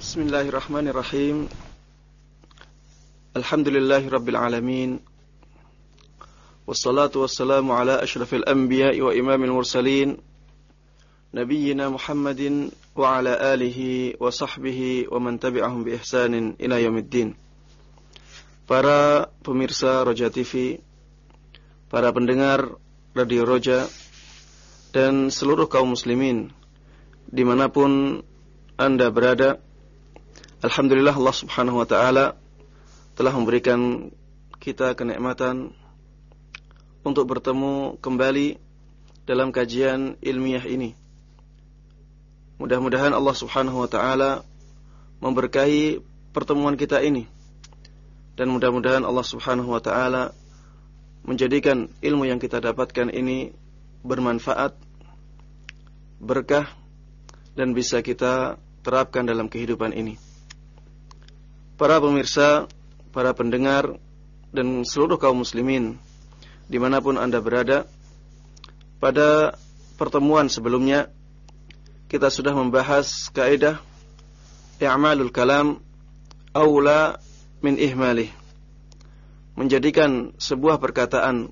Bismillahirrahmanirrahim. Alhamdulillahi rabbil alamin. Wassalatu wassalamu ala ashrafil anbiya'i wa imamil mursalin. Nabiyyina Muhammadin wa ala alihi wa sahbihi wa man tabi'ahum bi ihsanin ila yaumiddin. Para pemirsa Roja TV, para pendengar Radio Roja, dan seluruh kaum muslimin di mana pun anda berada, Alhamdulillah Allah subhanahu wa ta'ala telah memberikan kita kenikmatan untuk bertemu kembali dalam kajian ilmiah ini. Mudah-mudahan Allah subhanahu wa ta'ala memberkahi pertemuan kita ini. Dan mudah-mudahan Allah subhanahu wa ta'ala menjadikan ilmu yang kita dapatkan ini bermanfaat, berkah, dan bisa kita terapkan dalam kehidupan ini para pemirsa, para pendengar, dan seluruh kaum muslimin di mana pun anda berada. Pada pertemuan sebelumnya kita sudah membahas kaidah i'malul kalam aula min ihmalih. Menjadikan sebuah perkataan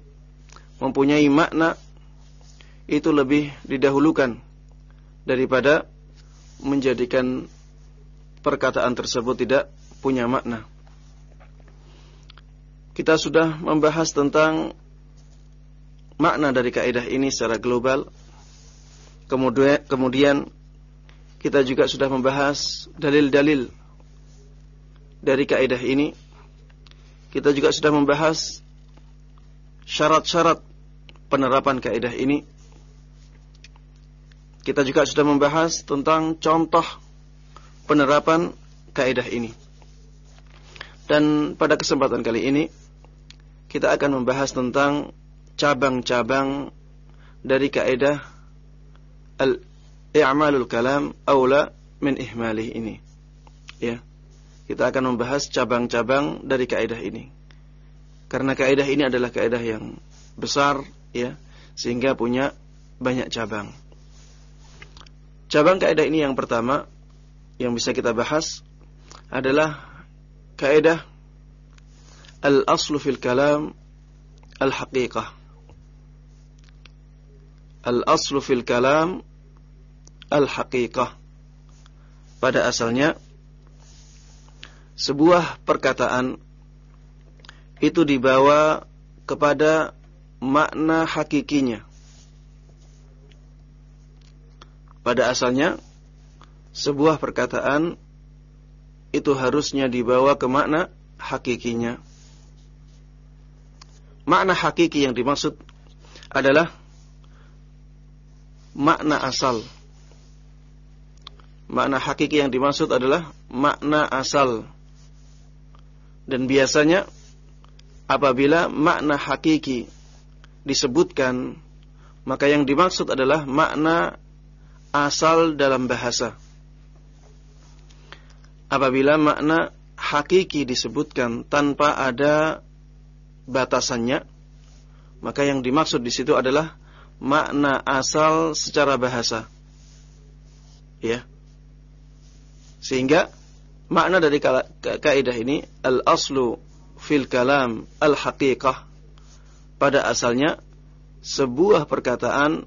mempunyai makna itu lebih didahulukan daripada menjadikan perkataan tersebut tidak punya makna. Kita sudah membahas tentang makna dari kaidah ini secara global. Kemudian, kita juga sudah membahas dalil-dalil dari kaidah ini. Kita juga sudah membahas syarat-syarat penerapan kaidah ini. Kita juga sudah membahas tentang contoh penerapan kaidah ini. Dan pada kesempatan kali ini kita akan membahas tentang cabang-cabang dari kaidah al-i'malul kalam aula min ihmalih ini. Ya. Kita akan membahas cabang-cabang dari kaidah ini. Karena kaidah ini adalah kaidah yang besar ya, sehingga punya banyak cabang. Cabang kaidah ini yang pertama yang bisa kita bahas adalah kaidah al-aslu fil kalam al-haqiqah. Al-aslu fil kalam al-haqiqah. Pada asalnya sebuah perkataan itu dibawa kepada makna hakikinya. Pada asalnya sebuah perkataan itu harusnya dibawa ke makna hakikinya. Makna hakiki yang dimaksud adalah makna asal. Makna hakiki yang dimaksud adalah makna asal. Dan biasanya apabila makna hakiki disebutkan, maka yang dimaksud adalah makna asal dalam bahasa apabila makna hakiki disebutkan tanpa ada batasannya, maka yang dimaksud di situ adalah makna asal secara bahasa. Ya. Sehingga makna dari kaidah ini al-aslu fil kalam al-haqiqah pada asalnya sebuah perkataan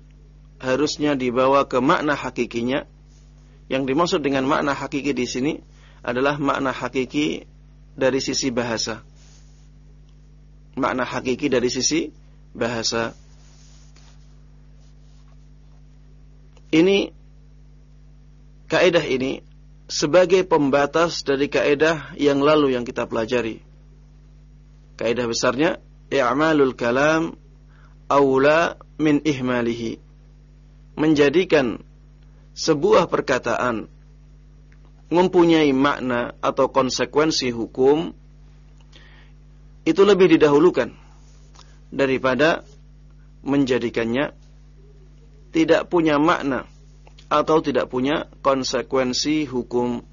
harusnya dibawa ke makna hakikinya. Yang dimaksud dengan makna hakiki di sini adalah makna hakiki dari sisi bahasa. Makna hakiki dari sisi bahasa. Ini kaidah ini sebagai pembatas dari kaidah yang lalu yang kita pelajari. Kaidah besarnya i'malul kalam aula min ihmalihi. Menjadikan sebuah perkataan mempunyai makna atau konsekuensi hukum itu lebih didahulukan daripada menjadikannya tidak punya makna atau tidak punya konsekuensi hukum.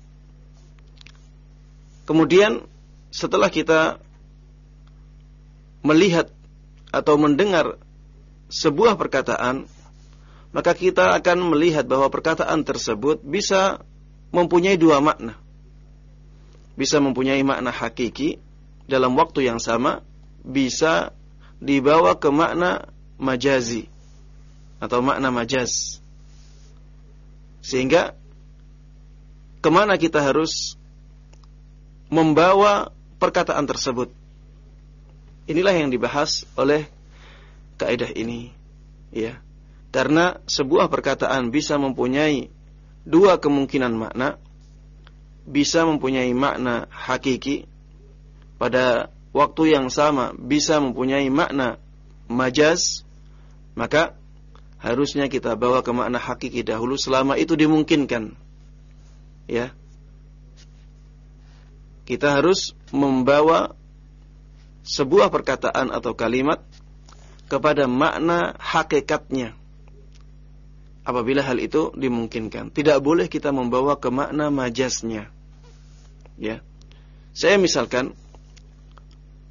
Kemudian setelah kita melihat atau mendengar sebuah perkataan, maka kita akan melihat bahwa perkataan tersebut bisa mempunyai dua makna. bisa mempunyai makna hakiki dalam waktu yang sama bisa dibawa ke makna majazi atau makna majaz. Sehingga ke mana kita harus membawa perkataan tersebut. Inilah yang dibahas oleh kaidah ini. Ya. Karena sebuah perkataan bisa mempunyai dua kemungkinan makna, bisa mempunyai makna hakiki pada waktu yang sama bisa mempunyai makna majaz, maka harusnya kita bawa ke makna hakiki dahulu selama itu dimungkinkan. Ya. Kita harus membawa sebuah perkataan atau kalimat kepada makna hakikatnya. Apabila hal itu dimungkinkan, tidak boleh kita membawa ke makna majasnya. Ya. Saya misalkan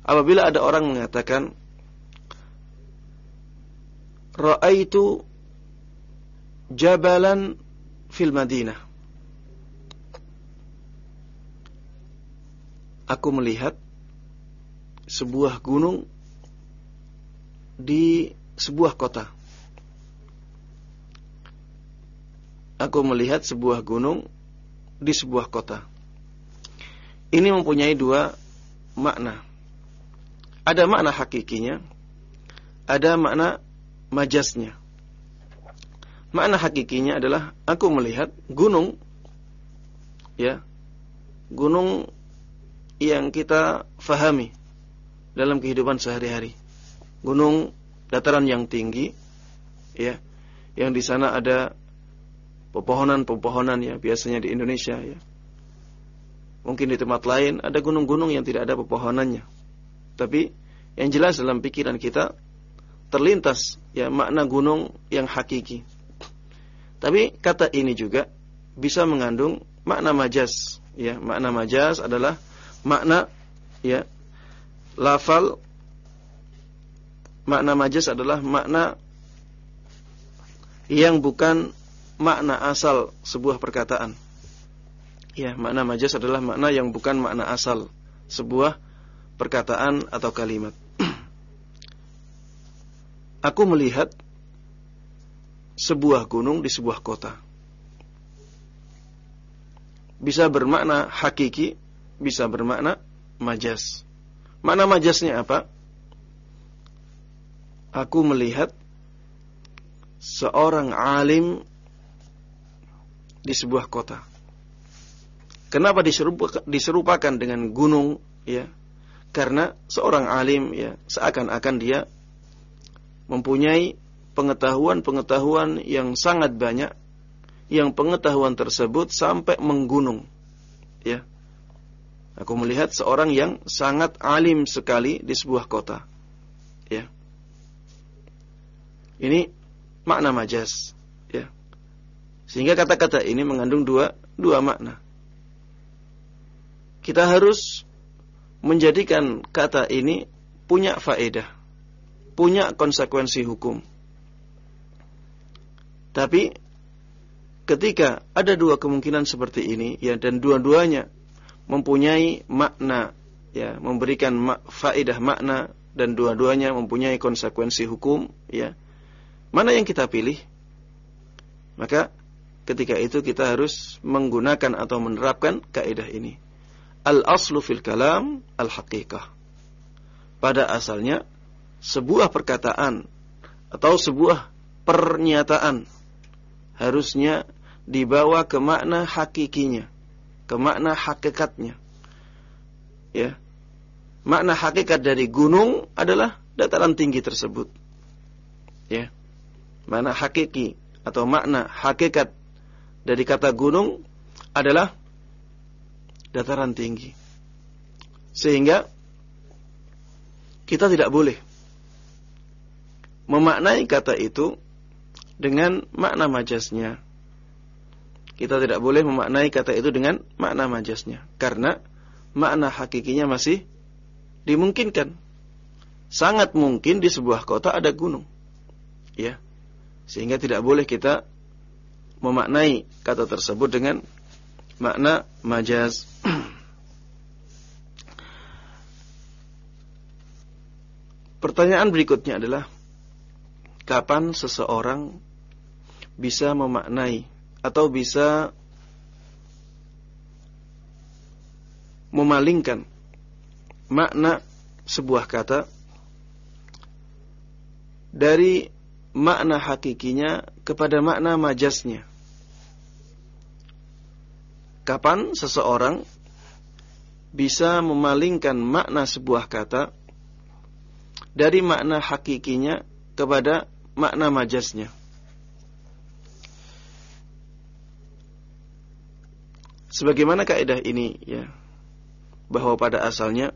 apabila ada orang mengatakan Ra'aitu jabalan fil Madinah. Aku melihat sebuah gunung di sebuah kota. Aku melihat sebuah gunung di sebuah kota. Ini mempunyai dua makna. Ada makna hakikinya, ada makna majasnya. Makna hakikinya adalah aku melihat gunung ya. Gunung yang kita fahami dalam kehidupan sehari-hari gunung dataran yang tinggi ya yang di sana ada pepohonan-pepohonan ya biasanya di Indonesia ya mungkin di tempat lain ada gunung-gunung yang tidak ada pepohonannya tapi yang jelas dalam pikiran kita terlintas ya makna gunung yang hakiki. Tapi kata ini juga bisa mengandung makna majas ya. Makna majas adalah makna ya lafal. Makna majaz adalah makna yang bukan makna asal sebuah perkataan. Ya, makna majaz adalah makna yang bukan makna asal sebuah perkataan atau kalimat. Aku melihat sebuah gunung di sebuah kota. Bisa bermakna hakiki, bisa bermakna majas. Makna majasnya apa? aku melihat seorang alim di sebuah kota. Kenapa diserupakan dengan gunung ya? Karena seorang alim ya seakan-akan dia mempunyai pengetahuan-pengetahuan yang sangat banyak yang pengetahuan tersebut sampai menggunung ya. Aku melihat seorang yang sangat alim sekali di sebuah kota. Ya. Ini makna majas, ya. Sehingga kata-kata ini mengandung dua dua makna. Kita harus menjadikan kata ini punya faedah, punya konsekuensi hukum. Tapi ketika ada dua kemungkinan seperti ini ya dan dua-duanya mempunyai makna ya memberikan faedah makna dan dua-duanya mempunyai konsekuensi hukum ya Mana yang kita pilih? Maka ketika itu kita harus menggunakan atau menerapkan kaidah ini. Al-aslu fil kalam al-haqiqah. Pada asalnya sebuah perkataan atau sebuah pernyataan harusnya dibawa ke makna hakikinya, ke makna hakikatnya. Ya. Makna hakikat dari gunung adalah dataran tinggi tersebut. Ya makna hakiki atau makna hakikat dari kata gunung adalah dataran tinggi. Sehingga kita tidak boleh memaknai kata itu dengan makna majasnya. Kita tidak boleh memaknai kata itu dengan makna majasnya karena makna hakikinya masih dimungkinkan. Sangat mungkin di sebuah kota ada gunung. Ya. Sehingga tidak boleh kita memaknai kata tersebut dengan makna majaz Pertanyaan berikutnya adalah kapan seseorang bisa memaknai atau bisa memalingkan makna sebuah kata dari makna hakikinya kepada makna majasnya. Kapan seseorang bisa memalingkan makna sebuah kata dari makna hakikinya kepada makna majasnya? Sebagaimana kaidah ini ya bahwa pada asalnya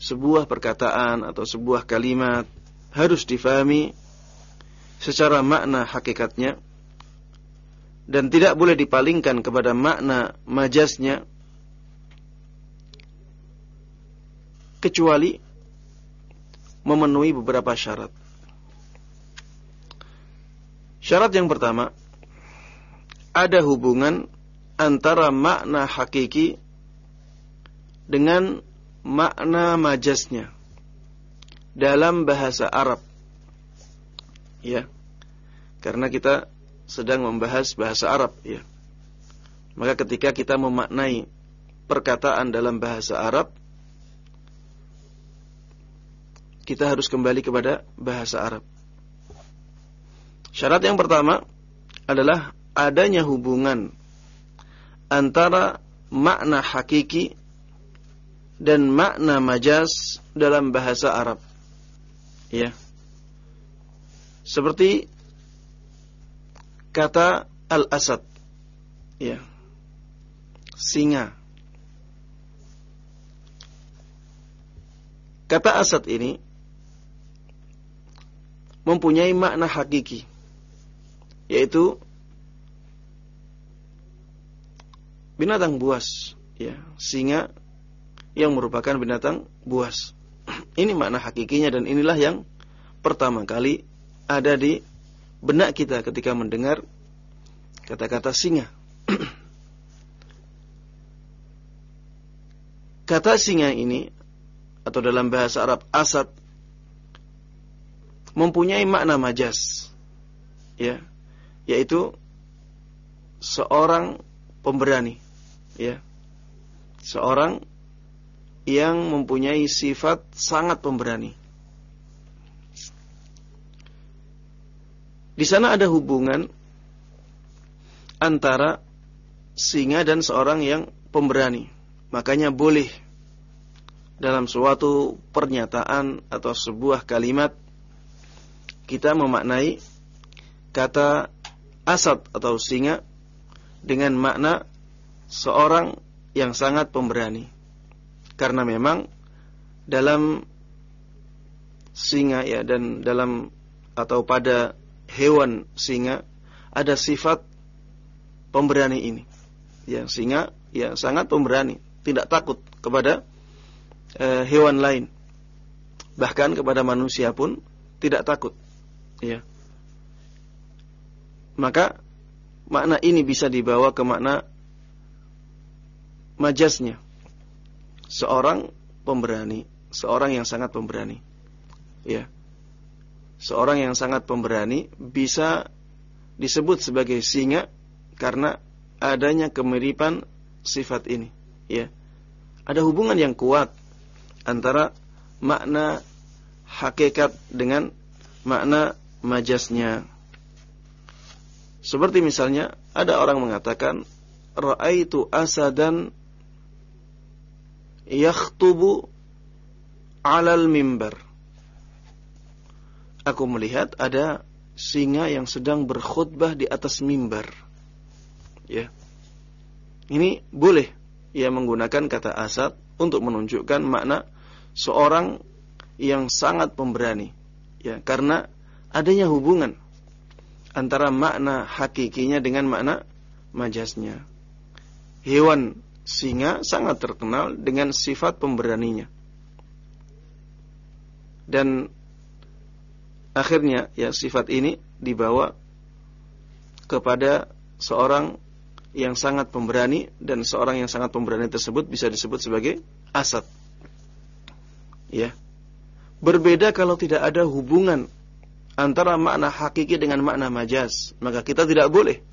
sebuah perkataan atau sebuah kalimat harus difahami secara makna hakikatnya dan tidak boleh dipalingkan kepada makna majasnya kecuali memenuhi beberapa syarat. Syarat yang pertama ada hubungan antara makna hakiki dengan makna majasnya dalam bahasa Arab. Ya. Karena kita sedang membahas bahasa Arab, ya. Maka ketika kita memaknai perkataan dalam bahasa Arab, kita harus kembali kepada bahasa Arab. Syarat yang pertama adalah adanya hubungan antara makna hakiki dan makna majas dalam bahasa Arab. Ya. Seperti kata al-asad. Ya. Singa. Kata asad ini mempunyai makna hakiki yaitu binatang buas, ya, singa yang merupakan binatang buas. Ini makna hakikinya dan inilah yang pertama kali ada di benak kita ketika mendengar kata-kata singa. Kata singa ini atau dalam bahasa Arab asad mempunyai makna majas. Ya, yaitu seorang pemberani ya seorang yang mempunyai sifat sangat pemberani. Di sana ada hubungan antara singa dan seorang yang pemberani. Makanya boleh dalam suatu pernyataan atau sebuah kalimat kita memaknai kata asad atau singa dengan makna seorang yang sangat pemberani. Karena memang dalam singa ya dan dalam atau pada hewan singa ada sifat pemberani ini. Ya, singa ya sangat pemberani, tidak takut kepada e, hewan lain. Bahkan kepada manusia pun tidak takut. Ya. Maka makna ini bisa dibawa ke makna majasnya. Seorang pemberani, seorang yang sangat pemberani. Ya. Seorang yang sangat pemberani bisa disebut sebagai singa karena adanya kemiripan sifat ini, ya. Ada hubungan yang kuat antara makna hakikat dengan makna majasnya. Seperti misalnya ada orang mengatakan ra'aitu asadan yakhtubu alal mimbar. Aku melihat ada singa yang sedang berkhutbah di atas mimbar. Ya. Ini boleh ia menggunakan kata asad untuk menunjukkan makna seorang yang sangat pemberani. Ya, karena adanya hubungan antara makna hakikinya dengan makna majasnya. Hewan Singa sangat terkenal dengan sifat pemberaninya. Dan akhirnya ya sifat ini dibawa kepada seorang yang sangat pemberani dan seorang yang sangat pemberani tersebut bisa disebut sebagai asad. Ya. Berbeda kalau tidak ada hubungan antara makna hakiki dengan makna majaz, maka kita tidak boleh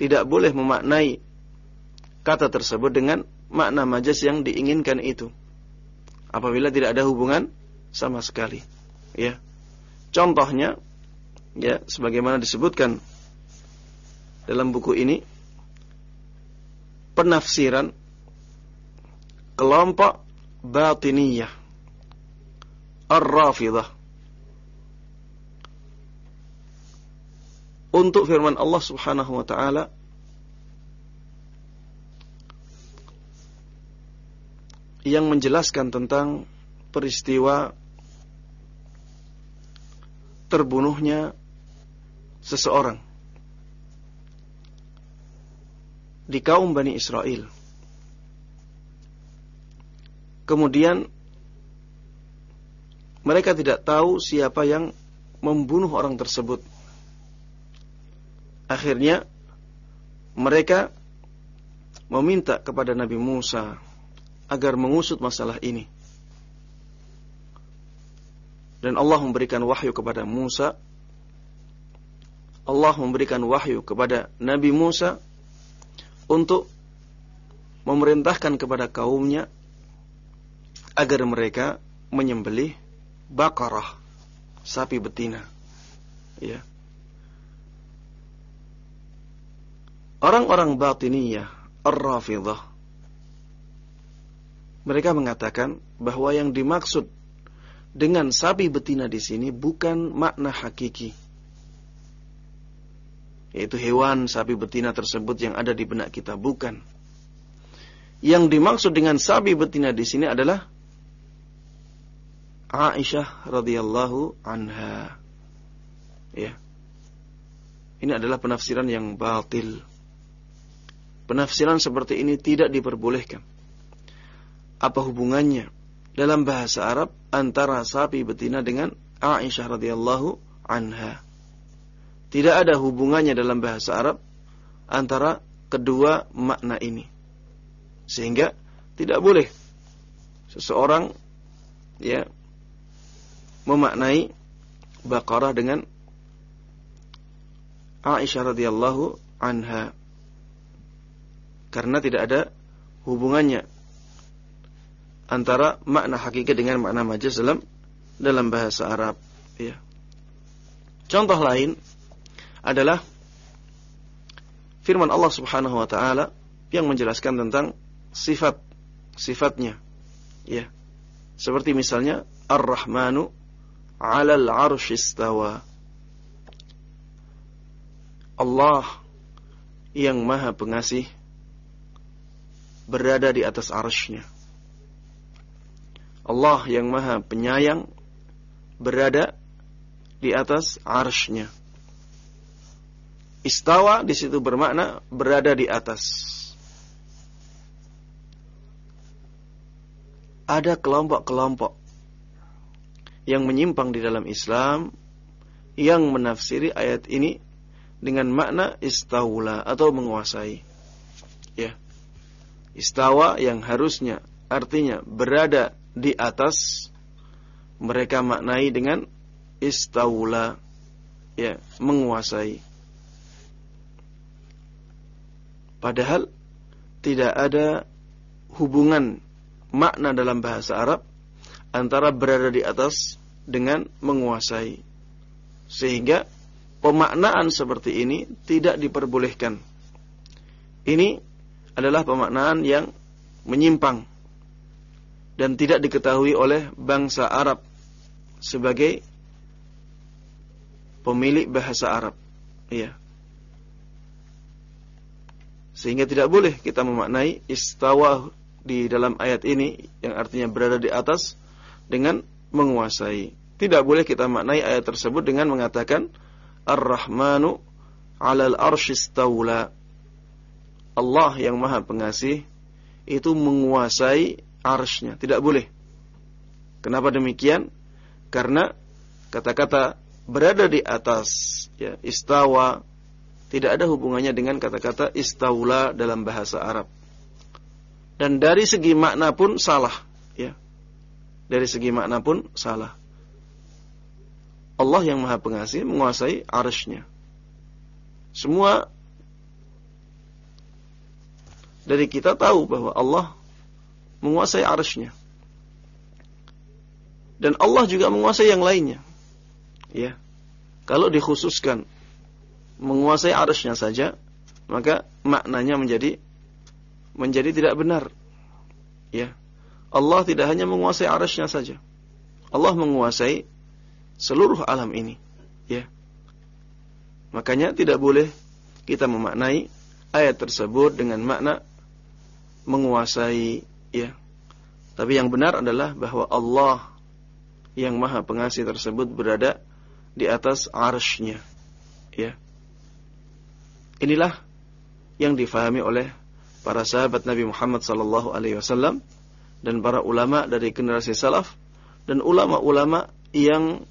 tidak boleh memaknai kata tersebut dengan makna majaz yang diinginkan itu. Apabila tidak ada hubungan sama sekali. Ya. Contohnya ya sebagaimana disebutkan dalam buku ini penafsiran kelompok batiniyah Ar-Rafidah untuk firman Allah Subhanahu wa taala yang menjelaskan tentang peristiwa terbunuhnya seseorang di kaum Bani Israel. Kemudian mereka tidak tahu siapa yang membunuh orang tersebut. Akhirnya mereka meminta kepada Nabi Musa agar mengusut masalah ini. Dan Allah memberikan wahyu kepada Musa. Allah memberikan wahyu kepada Nabi Musa untuk memerintahkan kepada kaumnya agar mereka menyembelih bakarah sapi betina. Ya. Orang-orang batiniyah, ar-rafidah mereka mengatakan bahwa yang dimaksud dengan sapi betina di sini bukan makna hakiki yaitu hewan sapi betina tersebut yang ada di benak kita bukan. Yang dimaksud dengan sapi betina di sini adalah Aisyah radhiyallahu anha. Ya. Ini adalah penafsiran yang batil. Penafsiran seperti ini tidak diperbolehkan. Apa hubungannya dalam bahasa Arab antara sapi betina dengan Aisyah radhiyallahu anha? Tidak ada hubungannya dalam bahasa Arab antara kedua makna ini. Sehingga tidak boleh seseorang ya memaknai Baqarah dengan Aisyah radhiyallahu anha karena tidak ada hubungannya antara makna hakikat dengan makna majaz dalam dalam bahasa Arab ya. Contoh lain adalah firman Allah Subhanahu wa taala yang menjelaskan tentang sifat sifatnya. Ya. Seperti misalnya Ar-Rahmanu 'alal 'arsy istawa. Allah yang Maha Pengasih berada di atas arsy Allah yang Maha Penyayang berada di atas arsy Istawa di situ bermakna berada di atas. Ada kelompok-kelompok yang menyimpang di dalam Islam yang menafsiri ayat ini dengan makna istawla atau menguasai. Ya. Istawa yang harusnya artinya berada di atas mereka maknai dengan istawla ya, menguasai. Padahal tidak ada hubungan makna dalam bahasa Arab antara berada di atas dengan menguasai. Sehingga pemaknaan seperti ini tidak diperbolehkan. Ini adalah pemaknaan yang menyimpang dan tidak diketahui oleh bangsa Arab sebagai pemilik bahasa Arab. Iya. Sehingga tidak boleh kita memaknai istawa di dalam ayat ini yang artinya berada di atas dengan menguasai. Tidak boleh kita maknai ayat tersebut dengan mengatakan Ar-Rahmanu 'alal arshistawla. Allah yang Maha Pengasih itu menguasai arsy Tidak boleh. Kenapa demikian? Karena kata-kata berada di atas ya istawa tidak ada hubungannya dengan kata-kata istaula dalam bahasa Arab. Dan dari segi makna pun salah, ya. Dari segi makna pun salah. Allah yang maha pengasih menguasai arshnya. Semua dari kita tahu bahwa Allah menguasai arshnya. Dan Allah juga menguasai yang lainnya. Ya. Kalau dikhususkan menguasai arshnya saja, maka maknanya menjadi menjadi tidak benar. Ya. Allah tidak hanya menguasai arshnya saja. Allah menguasai seluruh alam ini. Ya. Makanya tidak boleh kita memaknai ayat tersebut dengan makna menguasai ya. Tapi yang benar adalah bahwa Allah yang maha pengasih tersebut berada di atas arshnya. Ya. Inilah yang difahami oleh para sahabat Nabi Muhammad sallallahu alaihi wasallam dan para ulama dari generasi salaf dan ulama-ulama yang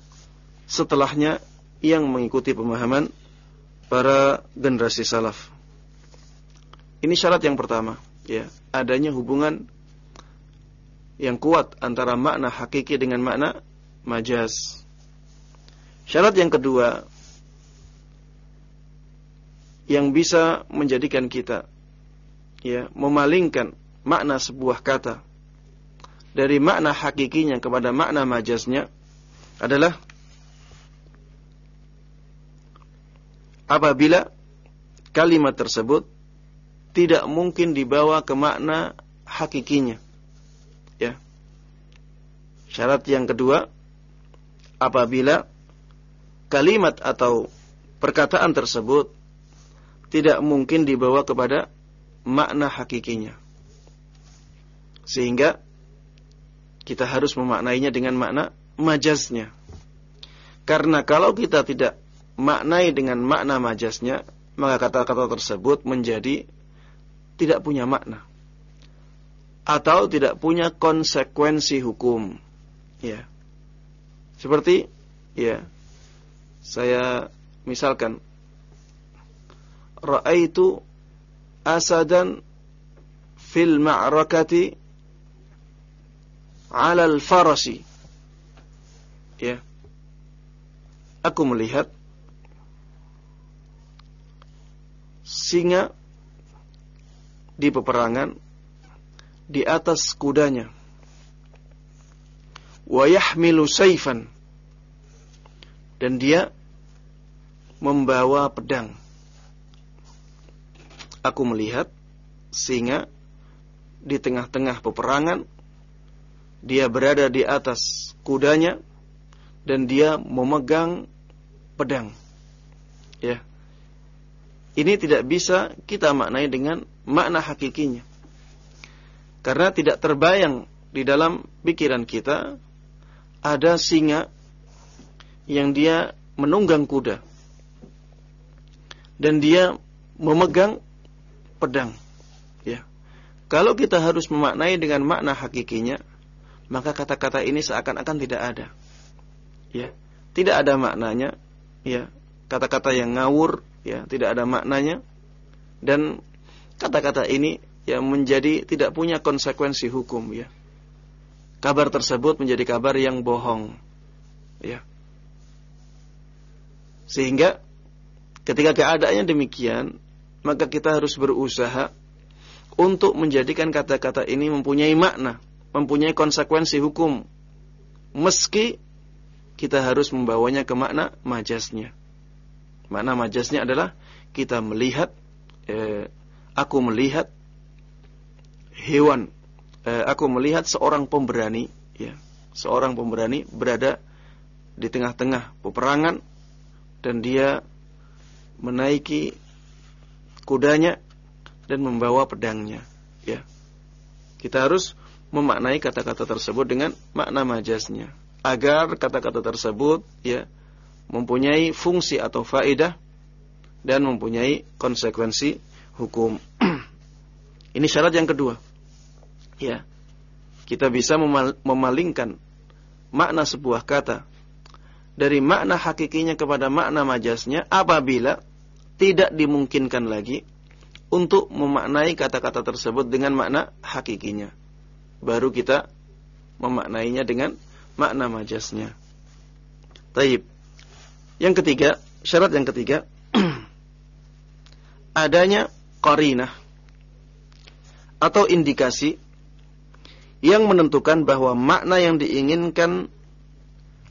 setelahnya yang mengikuti pemahaman para generasi salaf. Ini syarat yang pertama, ya, adanya hubungan yang kuat antara makna hakiki dengan makna majaz. Syarat yang kedua yang bisa menjadikan kita ya memalingkan makna sebuah kata dari makna hakikinya kepada makna majaznya adalah apabila kalimat tersebut tidak mungkin dibawa ke makna hakikinya. Ya. Syarat yang kedua, apabila kalimat atau perkataan tersebut tidak mungkin dibawa kepada makna hakikinya. Sehingga kita harus memaknainya dengan makna majaznya. Karena kalau kita tidak maknai dengan makna majasnya, maka kata-kata tersebut menjadi tidak punya makna atau tidak punya konsekuensi hukum. Ya. Seperti ya. Saya misalkan raaitu asadan fil ma'rakati 'ala al-farasi. Ya. Aku melihat singa di peperangan di atas kudanya. Wa yahmilu saifan dan dia membawa pedang. Aku melihat singa di tengah-tengah peperangan dia berada di atas kudanya dan dia memegang pedang. Ya. Ini tidak bisa kita maknai dengan makna hakikinya. Karena tidak terbayang di dalam pikiran kita ada singa yang dia menunggang kuda dan dia memegang pedang. Ya. Kalau kita harus memaknai dengan makna hakikinya, maka kata-kata ini seakan-akan tidak ada. Ya. Tidak ada maknanya, ya. Kata-kata yang ngawur, ya tidak ada maknanya dan kata-kata ini ya menjadi tidak punya konsekuensi hukum ya kabar tersebut menjadi kabar yang bohong. Ya. Sehingga ketika keadaannya demikian maka kita harus berusaha untuk menjadikan kata-kata ini mempunyai makna mempunyai konsekuensi hukum. Meski kita harus membawanya ke makna majasnya. Makna majasnya adalah kita melihat, eh, aku melihat hewan, eh, aku melihat seorang pemberani, ya, seorang pemberani berada di tengah-tengah peperangan dan dia menaiki kudanya dan membawa pedangnya, ya. Kita harus memaknai kata-kata tersebut dengan makna majasnya agar kata-kata tersebut ya mempunyai fungsi atau faedah dan mempunyai konsekuensi hukum. Ini syarat yang kedua. Ya. Kita bisa memalingkan makna sebuah kata dari makna hakikinya kepada makna majasnya apabila tidak dimungkinkan lagi untuk memaknai kata-kata tersebut dengan makna hakikinya. Baru kita memaknainya dengan makna majasnya. Taib. Yang ketiga, syarat yang ketiga adanya qarinah atau indikasi yang menentukan bahwa makna yang diinginkan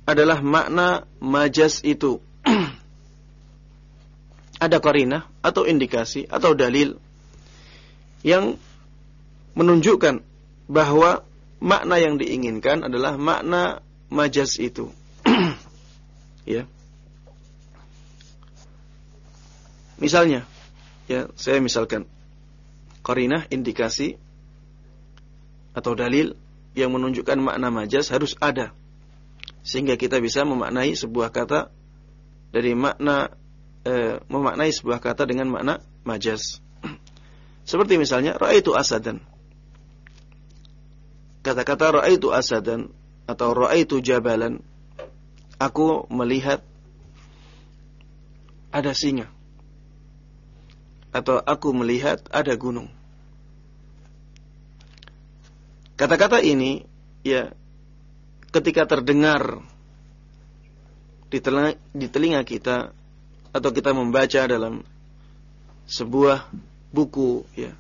adalah makna majas itu. Ada qarinah atau indikasi atau dalil yang menunjukkan bahwa makna yang diinginkan adalah makna majas itu. ya. Misalnya, ya, saya misalkan qarinah indikasi atau dalil yang menunjukkan makna majas harus ada sehingga kita bisa memaknai sebuah kata dari makna e, memaknai sebuah kata dengan makna majas. Seperti misalnya raaitu asadan. Kata-kata raaitu asadan atau raaitu jabalan. Aku melihat ada singa atau aku melihat ada gunung. Kata-kata ini ya ketika terdengar di telinga, kita atau kita membaca dalam sebuah buku ya.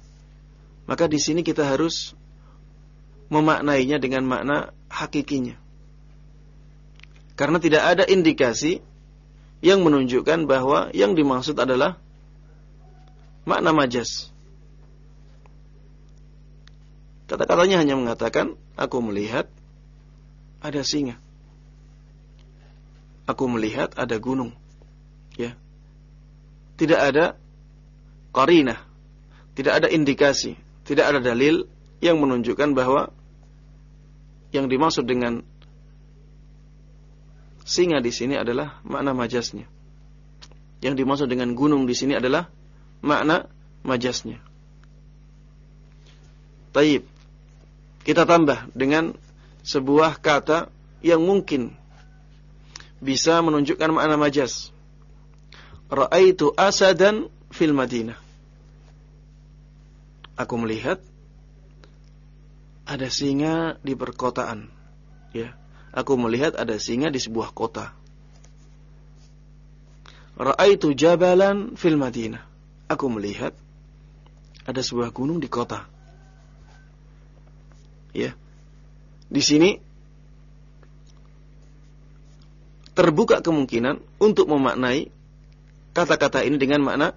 Maka di sini kita harus memaknainya dengan makna hakikinya. Karena tidak ada indikasi yang menunjukkan bahwa yang dimaksud adalah makna majas. Kata-katanya hanya mengatakan, aku melihat ada singa. Aku melihat ada gunung. Ya. Tidak ada qarinah. Tidak ada indikasi. Tidak ada dalil yang menunjukkan bahwa yang dimaksud dengan singa di sini adalah makna majasnya. Yang dimaksud dengan gunung di sini adalah makna majasnya. Taib. Kita tambah dengan sebuah kata yang mungkin bisa menunjukkan makna majas. Ra'aitu asadan fil Madinah. Aku melihat ada singa di perkotaan. Ya. Aku melihat ada singa di sebuah kota. Ra'aitu jabalan fil Madinah aku melihat ada sebuah gunung di kota. Ya. Di sini terbuka kemungkinan untuk memaknai kata-kata ini dengan makna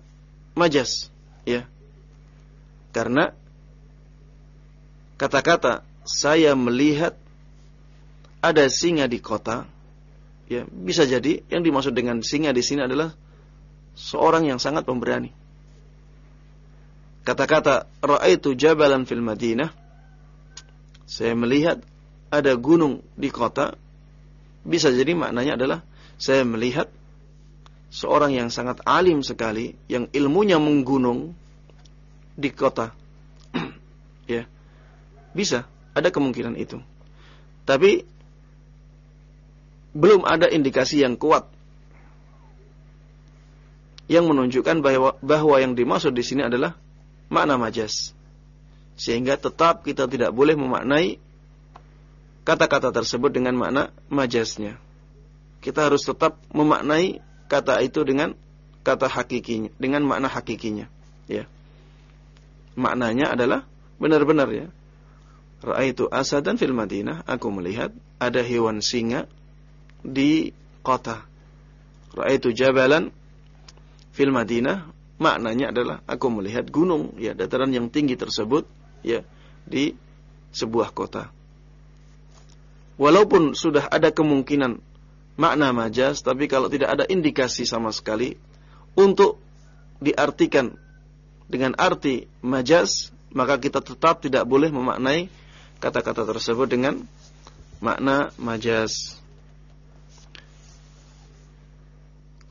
majas, ya. Karena kata-kata saya melihat ada singa di kota, ya, bisa jadi yang dimaksud dengan singa di sini adalah seorang yang sangat pemberani kata-kata ra'aitu jabalan fil Madinah saya melihat ada gunung di kota. Bisa jadi maknanya adalah saya melihat seorang yang sangat alim sekali yang ilmunya menggunung di kota. Ya. Bisa ada kemungkinan itu. Tapi belum ada indikasi yang kuat yang menunjukkan bahwa bahwa yang dimaksud di sini adalah makna majas. Sehingga tetap kita tidak boleh memaknai kata-kata tersebut dengan makna majasnya. Kita harus tetap memaknai kata itu dengan kata hakikinya, dengan makna hakikinya. Ya. Maknanya adalah benar-benar ya. Ra'aitu asadan fil Madinah, aku melihat ada hewan singa di kota. Ra'aitu jabalan fil Madinah, Maknanya adalah aku melihat gunung ya dataran yang tinggi tersebut ya di sebuah kota. Walaupun sudah ada kemungkinan makna majas tapi kalau tidak ada indikasi sama sekali untuk diartikan dengan arti majas maka kita tetap tidak boleh memaknai kata-kata tersebut dengan makna majas.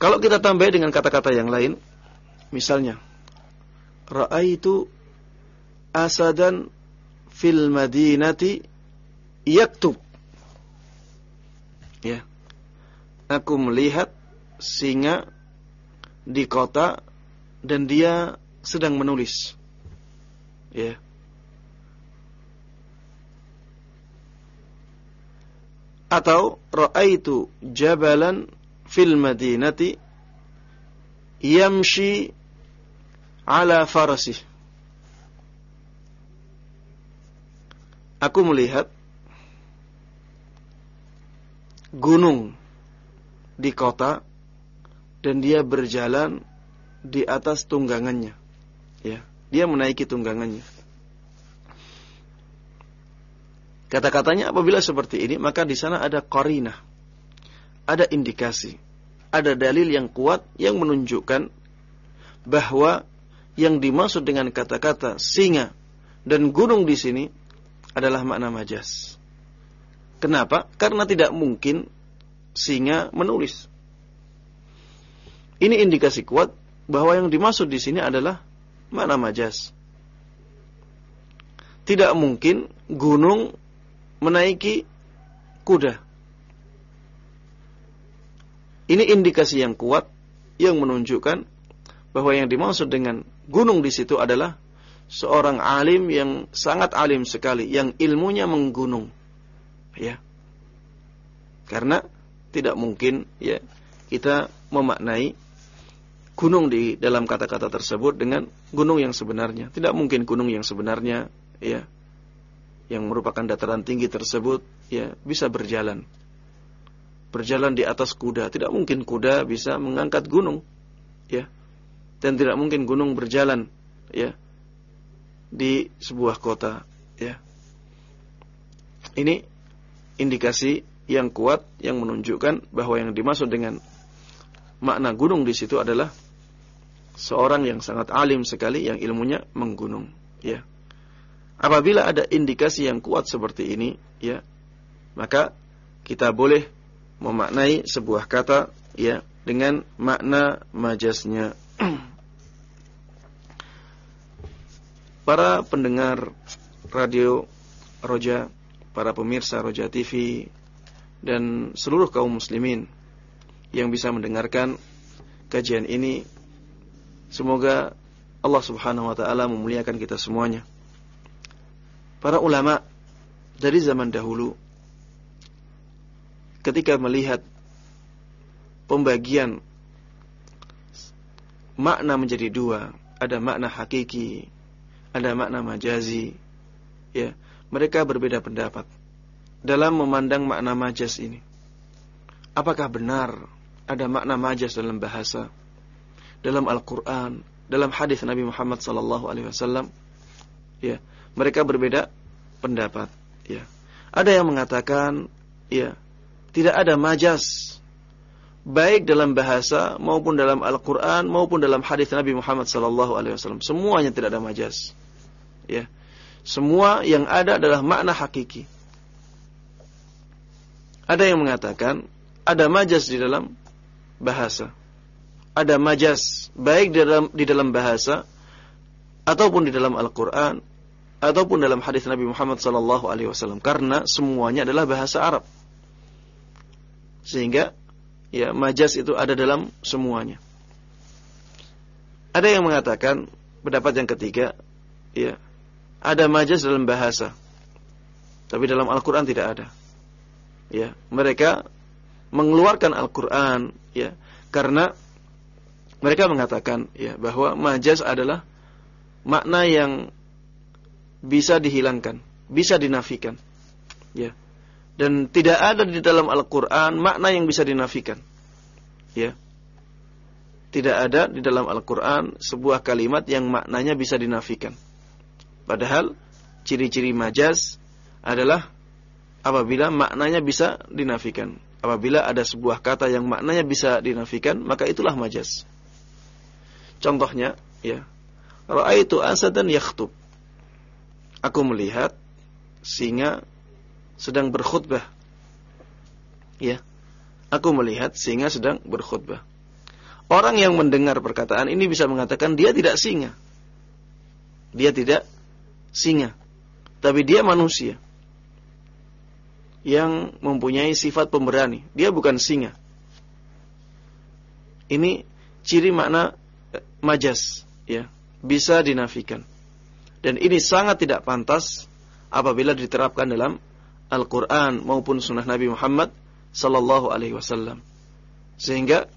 Kalau kita tambah dengan kata-kata yang lain, Misalnya, Ra'aitu asadan fil madinati yaktub. Ya. Aku melihat singa di kota dan dia sedang menulis. Ya. atau raaitu jabalan fil madinati yamshi ala farasih Aku melihat gunung di kota dan dia berjalan di atas tunggangannya. Ya, dia menaiki tunggangannya. Kata-katanya apabila seperti ini maka di sana ada qarinah. Ada indikasi, ada dalil yang kuat yang menunjukkan bahwa yang dimaksud dengan kata-kata singa dan gunung di sini adalah makna majas. Kenapa? Karena tidak mungkin singa menulis. Ini indikasi kuat bahwa yang dimaksud di sini adalah makna majas. Tidak mungkin gunung menaiki kuda. Ini indikasi yang kuat yang menunjukkan bahwa yang dimaksud dengan gunung di situ adalah seorang alim yang sangat alim sekali, yang ilmunya menggunung. Ya. Karena tidak mungkin ya kita memaknai gunung di dalam kata-kata tersebut dengan gunung yang sebenarnya. Tidak mungkin gunung yang sebenarnya ya yang merupakan dataran tinggi tersebut ya bisa berjalan. Berjalan di atas kuda, tidak mungkin kuda bisa mengangkat gunung. Ya. Dan tidak mungkin gunung berjalan ya di sebuah kota ya. Ini indikasi yang kuat yang menunjukkan bahwa yang dimaksud dengan makna gunung di situ adalah seorang yang sangat alim sekali yang ilmunya menggunung ya. Apabila ada indikasi yang kuat seperti ini, ya, maka kita boleh memaknai sebuah kata ya dengan makna majasnya. Para pendengar radio Roja, para pemirsa Roja TV dan seluruh kaum muslimin yang bisa mendengarkan kajian ini semoga Allah Subhanahu wa taala memuliakan kita semuanya. Para ulama dari zaman dahulu ketika melihat pembagian makna menjadi dua, ada makna hakiki, ada makna majazi, ya, mereka berbeda pendapat dalam memandang makna majaz ini. Apakah benar ada makna majaz dalam bahasa, dalam Al-Quran, dalam hadis Nabi Muhammad sallallahu alaihi wasallam? Ya, mereka berbeda pendapat ya ada yang mengatakan ya tidak ada majas baik dalam bahasa maupun dalam Al-Qur'an maupun dalam hadis Nabi Muhammad sallallahu alaihi wasallam semuanya tidak ada majas ya semua yang ada adalah makna hakiki ada yang mengatakan ada majas di dalam bahasa ada majas baik di dalam di dalam bahasa ataupun di dalam Al-Qur'an ataupun dalam hadis Nabi Muhammad sallallahu alaihi wasallam karena semuanya adalah bahasa Arab. Sehingga ya majas itu ada dalam semuanya. Ada yang mengatakan pendapat yang ketiga ya ada majas dalam bahasa. Tapi dalam Al-Qur'an tidak ada. Ya, mereka mengeluarkan Al-Qur'an ya karena mereka mengatakan ya bahwa majas adalah makna yang bisa dihilangkan, bisa dinafikan. Ya. Dan tidak ada di dalam Al-Qur'an makna yang bisa dinafikan. Ya. Tidak ada di dalam Al-Qur'an sebuah kalimat yang maknanya bisa dinafikan. Padahal ciri-ciri majaz adalah apabila maknanya bisa dinafikan. Apabila ada sebuah kata yang maknanya bisa dinafikan, maka itulah majaz. Contohnya, ya. Ra'aitu asadan yakhtub aku melihat singa sedang berkhutbah. Ya. Aku melihat singa sedang berkhutbah. Orang yang mendengar perkataan ini bisa mengatakan dia tidak singa. Dia tidak singa. Tapi dia manusia. Yang mempunyai sifat pemberani. Dia bukan singa. Ini ciri makna eh, majas. ya Bisa dinafikan. Dan ini sangat tidak pantas apabila diterapkan dalam Al-Qur'an maupun sunnah Nabi Muhammad sallallahu alaihi wasallam. Sehingga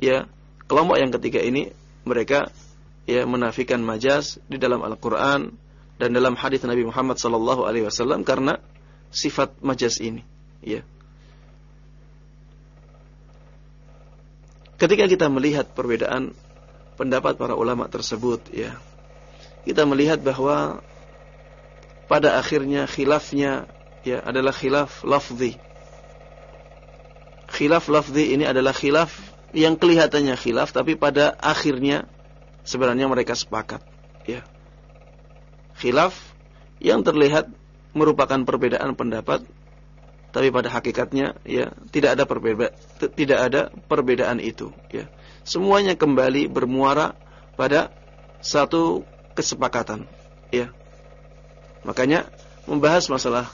ya kelompok yang ketiga ini mereka ya menafikan majaz di dalam Al-Qur'an dan dalam hadis Nabi Muhammad sallallahu alaihi wasallam karena sifat majaz ini, ya. Ketika kita melihat perbedaan pendapat para ulama tersebut, ya, kita melihat bahwa pada akhirnya khilafnya ya adalah khilaf lafzi. Khilaf lafzi ini adalah khilaf yang kelihatannya khilaf tapi pada akhirnya sebenarnya mereka sepakat, ya. Khilaf yang terlihat merupakan perbedaan pendapat tapi pada hakikatnya ya tidak ada perbeda tidak ada perbedaan itu ya. Semuanya kembali bermuara pada satu kesepakatan ya. Makanya membahas masalah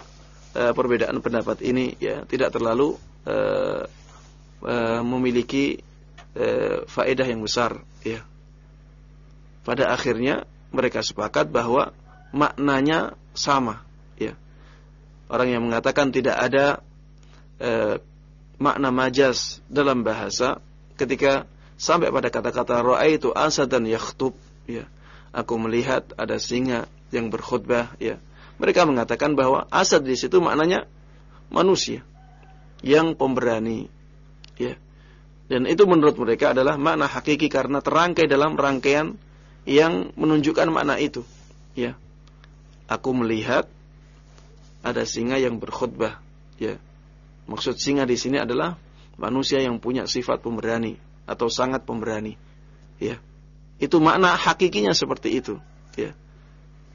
e, perbedaan pendapat ini ya tidak terlalu e, e, memiliki e, faedah yang besar ya. Pada akhirnya mereka sepakat bahwa maknanya sama ya. Orang yang mengatakan tidak ada e, makna majas dalam bahasa ketika sampai pada kata-kata itu asad dan yakhtub ya. Aku melihat ada singa yang berkhutbah ya. Mereka mengatakan bahwa asad di situ maknanya manusia yang pemberani ya. Dan itu menurut mereka adalah makna hakiki karena terangkai dalam rangkaian yang menunjukkan makna itu ya aku melihat ada singa yang berkhutbah ya. Maksud singa di sini adalah manusia yang punya sifat pemberani atau sangat pemberani ya. Itu makna hakikinya seperti itu ya.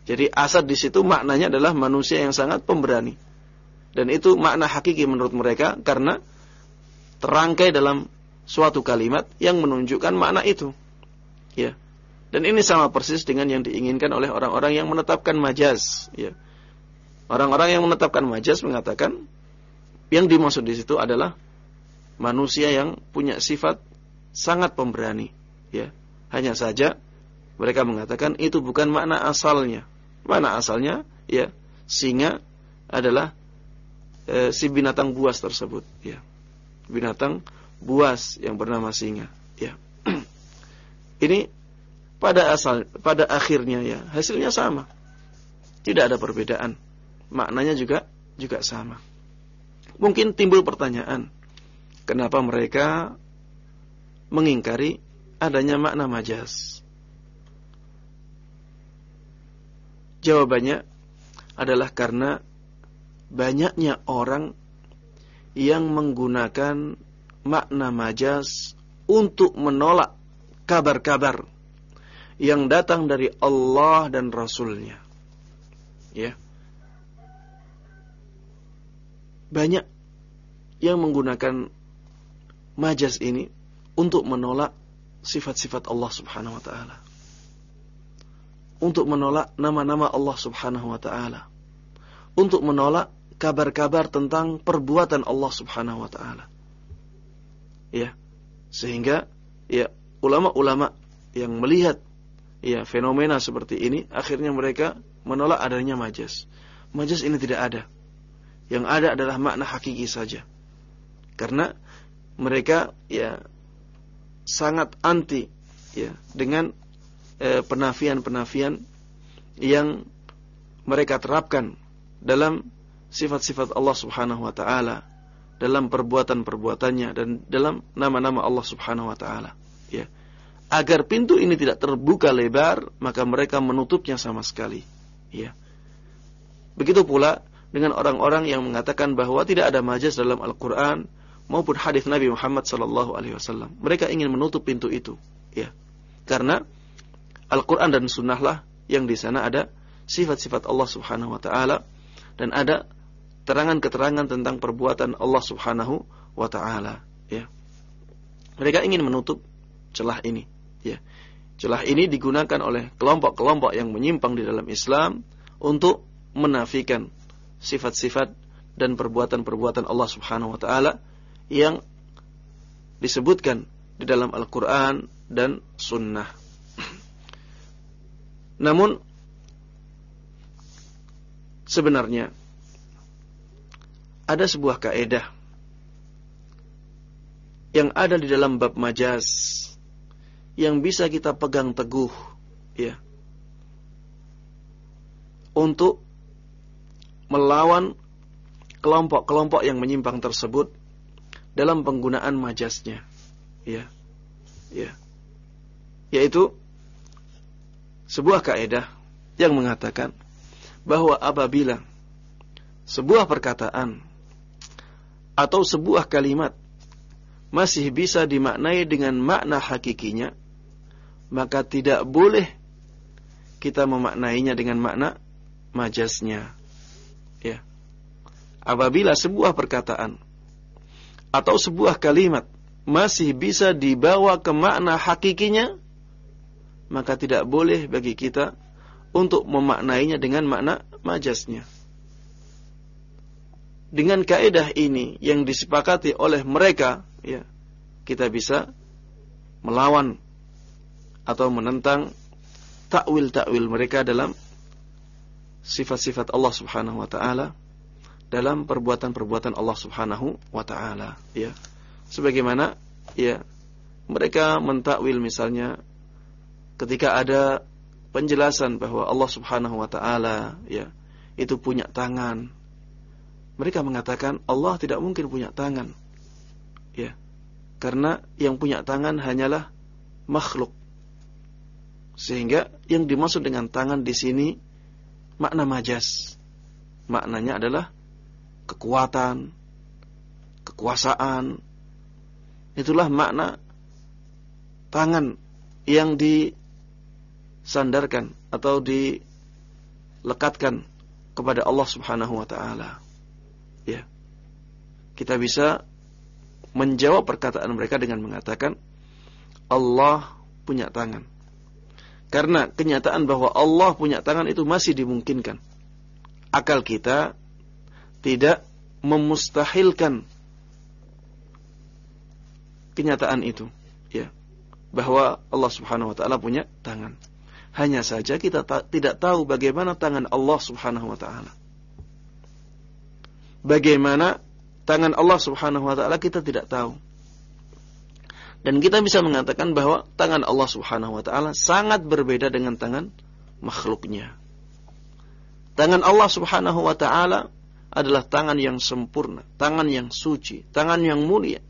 Jadi asad di situ maknanya adalah manusia yang sangat pemberani. Dan itu makna hakiki menurut mereka karena terangkai dalam suatu kalimat yang menunjukkan makna itu ya dan ini sama persis dengan yang diinginkan oleh orang-orang yang menetapkan majaz ya Orang-orang yang menetapkan majas mengatakan yang dimaksud di situ adalah manusia yang punya sifat sangat pemberani, ya. Hanya saja mereka mengatakan itu bukan makna asalnya. Mana asalnya? Ya, singa adalah e, si binatang buas tersebut, ya. Binatang buas yang bernama singa, ya. Ini pada asal pada akhirnya ya, hasilnya sama. Tidak ada perbedaan maknanya juga juga sama. Mungkin timbul pertanyaan, kenapa mereka mengingkari adanya makna majas? Jawabannya adalah karena banyaknya orang yang menggunakan makna majas untuk menolak kabar-kabar yang datang dari Allah dan Rasulnya. Ya. banyak yang menggunakan majas ini untuk menolak sifat-sifat Allah Subhanahu wa taala. Untuk menolak nama-nama Allah Subhanahu wa taala. Untuk menolak kabar-kabar tentang perbuatan Allah Subhanahu wa taala. Ya. Sehingga ya ulama-ulama yang melihat ya fenomena seperti ini akhirnya mereka menolak adanya majas. Majas ini tidak ada yang ada adalah makna hakiki saja. Karena mereka ya sangat anti ya dengan eh, penafian-penafian yang mereka terapkan dalam sifat-sifat Allah Subhanahu wa taala, dalam perbuatan-perbuatannya dan dalam nama-nama Allah Subhanahu wa taala, ya. Agar pintu ini tidak terbuka lebar, maka mereka menutupnya sama sekali, ya. Begitu pula dengan orang-orang yang mengatakan bahwa tidak ada majaz dalam Al-Qur'an maupun hadis Nabi Muhammad sallallahu alaihi wasallam. Mereka ingin menutup pintu itu, ya. Karena Al-Qur'an dan sunnahlah yang di sana ada sifat-sifat Allah Subhanahu wa taala dan ada terangan-keterangan tentang perbuatan Allah Subhanahu wa taala, ya. Mereka ingin menutup celah ini, ya. Celah ini digunakan oleh kelompok-kelompok yang menyimpang di dalam Islam untuk menafikan sifat-sifat dan perbuatan-perbuatan Allah Subhanahu wa taala yang disebutkan di dalam Al-Qur'an dan sunnah. Namun sebenarnya ada sebuah kaedah yang ada di dalam bab majaz yang bisa kita pegang teguh ya. Untuk melawan kelompok-kelompok yang menyimpang tersebut dalam penggunaan majasnya ya. Ya. Yaitu sebuah kaedah yang mengatakan bahwa apabila sebuah perkataan atau sebuah kalimat masih bisa dimaknai dengan makna hakikinya, maka tidak boleh kita memaknainya dengan makna majasnya. Ya. Apabila sebuah perkataan atau sebuah kalimat masih bisa dibawa ke makna hakikinya, maka tidak boleh bagi kita untuk memaknainya dengan makna majasnya. Dengan kaedah ini yang disepakati oleh mereka ya kita bisa melawan atau menentang takwil-takwil mereka dalam sifat-sifat Allah Subhanahu wa taala dalam perbuatan-perbuatan Allah Subhanahu wa taala ya sebagaimana ya mereka mentakwil misalnya ketika ada penjelasan bahwa Allah Subhanahu wa taala ya itu punya tangan mereka mengatakan Allah tidak mungkin punya tangan Ya. Karena yang punya tangan hanyalah makhluk. Sehingga yang dimaksud dengan tangan di sini makna majas. Maknanya adalah kekuatan, kekuasaan. Itulah makna tangan yang disandarkan atau dilekatkan kepada Allah Subhanahu wa taala. Ya. Kita bisa menjawab perkataan mereka dengan mengatakan Allah punya tangan. Karena kenyataan bahwa Allah punya tangan itu masih dimungkinkan. Akal kita tidak memustahilkan kenyataan itu, ya. Bahwa Allah Subhanahu wa taala punya tangan. Hanya saja kita ta tidak tahu bagaimana tangan Allah Subhanahu wa taala. Bagaimana tangan Allah Subhanahu wa taala kita tidak tahu. Dan kita bisa mengatakan bahwa tangan Allah Subhanahu wa taala sangat berbeda dengan tangan makhluknya. Tangan Allah Subhanahu wa taala adalah tangan yang sempurna, tangan yang suci, tangan yang mulia.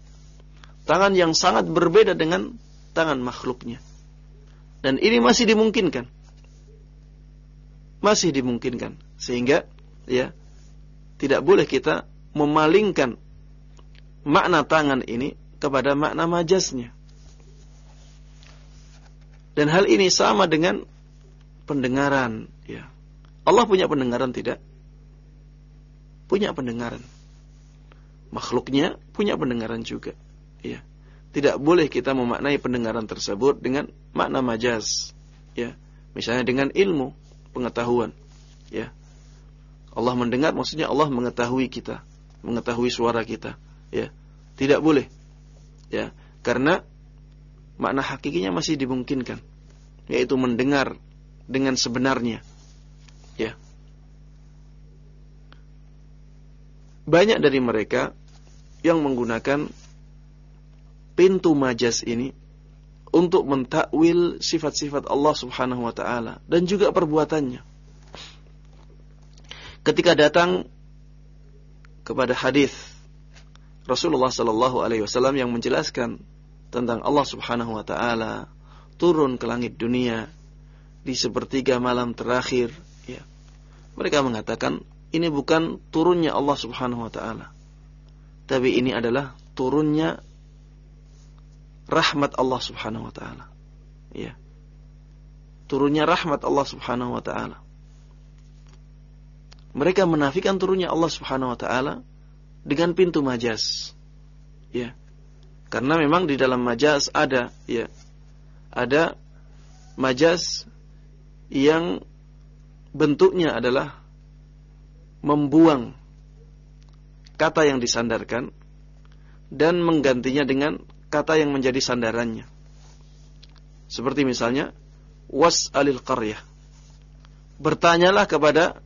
Tangan yang sangat berbeda dengan tangan makhluknya. Dan ini masih dimungkinkan. Masih dimungkinkan sehingga ya tidak boleh kita memalingkan makna tangan ini kepada makna majasnya. Dan hal ini sama dengan pendengaran, ya. Allah punya pendengaran tidak? Punya pendengaran. Makhluknya punya pendengaran juga, ya. Tidak boleh kita memaknai pendengaran tersebut dengan makna majas, ya. Misalnya dengan ilmu, pengetahuan, ya. Allah mendengar maksudnya Allah mengetahui kita mengetahui suara kita, ya. Tidak boleh. Ya, karena makna hakikinya masih dimungkinkan, yaitu mendengar dengan sebenarnya. Ya. Banyak dari mereka yang menggunakan pintu majas ini untuk mentakwil sifat-sifat Allah Subhanahu wa taala dan juga perbuatannya. Ketika datang kepada hadis Rasulullah sallallahu alaihi wasallam yang menjelaskan tentang Allah Subhanahu wa taala turun ke langit dunia di sepertiga malam terakhir ya. Mereka mengatakan ini bukan turunnya Allah Subhanahu wa taala. Tapi ini adalah turunnya rahmat Allah Subhanahu wa taala. Ya. Turunnya rahmat Allah Subhanahu wa taala mereka menafikan turunnya Allah Subhanahu wa taala dengan pintu majas. Ya. Karena memang di dalam majas ada ya. Ada majas yang bentuknya adalah membuang kata yang disandarkan dan menggantinya dengan kata yang menjadi sandarannya. Seperti misalnya was alil qaryah. Bertanyalah kepada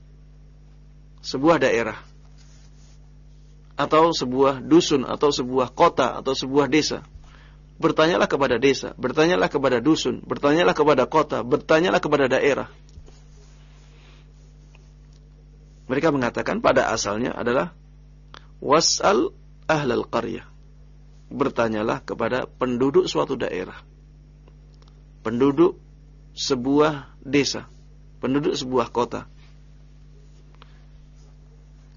sebuah daerah. Atau sebuah dusun atau sebuah kota atau sebuah desa. Bertanyalah kepada desa, bertanyalah kepada dusun, bertanyalah kepada kota, bertanyalah kepada daerah. Mereka mengatakan pada asalnya adalah wasal ahlal qaryah. Bertanyalah kepada penduduk suatu daerah. Penduduk sebuah desa, penduduk sebuah kota.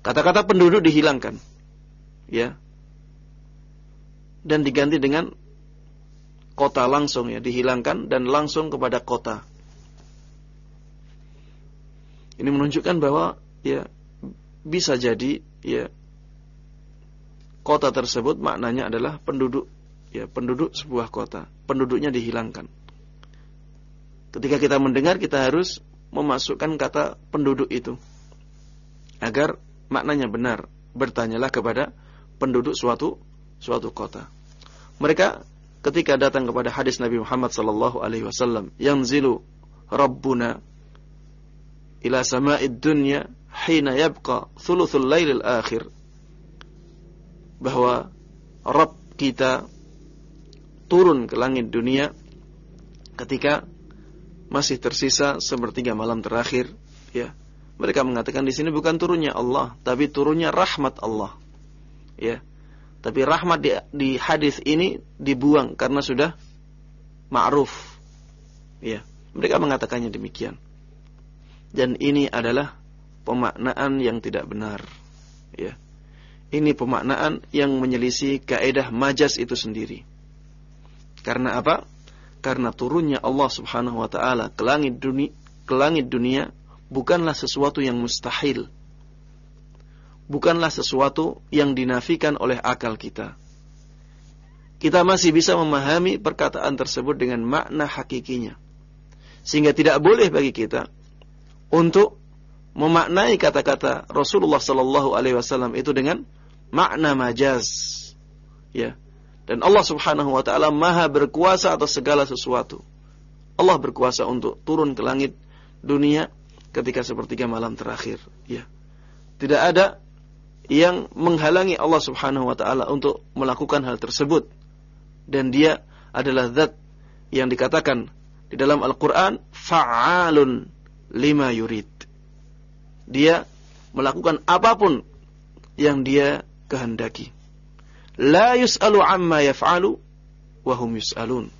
Kata-kata penduduk dihilangkan ya. Dan diganti dengan kota langsung ya dihilangkan dan langsung kepada kota. Ini menunjukkan bahwa ya bisa jadi ya kota tersebut maknanya adalah penduduk ya penduduk sebuah kota. Penduduknya dihilangkan. Ketika kita mendengar kita harus memasukkan kata penduduk itu agar maknanya benar. Bertanyalah kepada penduduk suatu suatu kota. Mereka ketika datang kepada hadis Nabi Muhammad sallallahu alaihi wasallam, "Yanzilu Rabbuna ila sama'id dunya hina yabqa thuluthul lailil akhir." Bahwa Rabb kita turun ke langit dunia ketika masih tersisa sepertiga malam terakhir, ya. Mereka mengatakan di sini bukan turunnya Allah, tapi turunnya rahmat Allah ya. Tapi rahmat di, di hadis ini dibuang karena sudah ma'ruf. Ya, mereka mengatakannya demikian. Dan ini adalah pemaknaan yang tidak benar. Ya. Ini pemaknaan yang menyelisih kaidah majas itu sendiri. Karena apa? Karena turunnya Allah Subhanahu wa taala ke langit dunia, ke langit dunia bukanlah sesuatu yang mustahil bukanlah sesuatu yang dinafikan oleh akal kita. Kita masih bisa memahami perkataan tersebut dengan makna hakikinya. Sehingga tidak boleh bagi kita untuk memaknai kata-kata Rasulullah sallallahu alaihi wasallam itu dengan makna majaz. Ya. Dan Allah Subhanahu wa taala Maha berkuasa atas segala sesuatu. Allah berkuasa untuk turun ke langit dunia ketika sepertiga malam terakhir, ya. Tidak ada yang menghalangi Allah Subhanahu wa taala untuk melakukan hal tersebut dan dia adalah zat yang dikatakan di dalam Al-Qur'an fa'alun lima yurid. Dia melakukan apa pun yang dia kehendaki. La yus'alu amma yaf'alu wa hum yus'alun.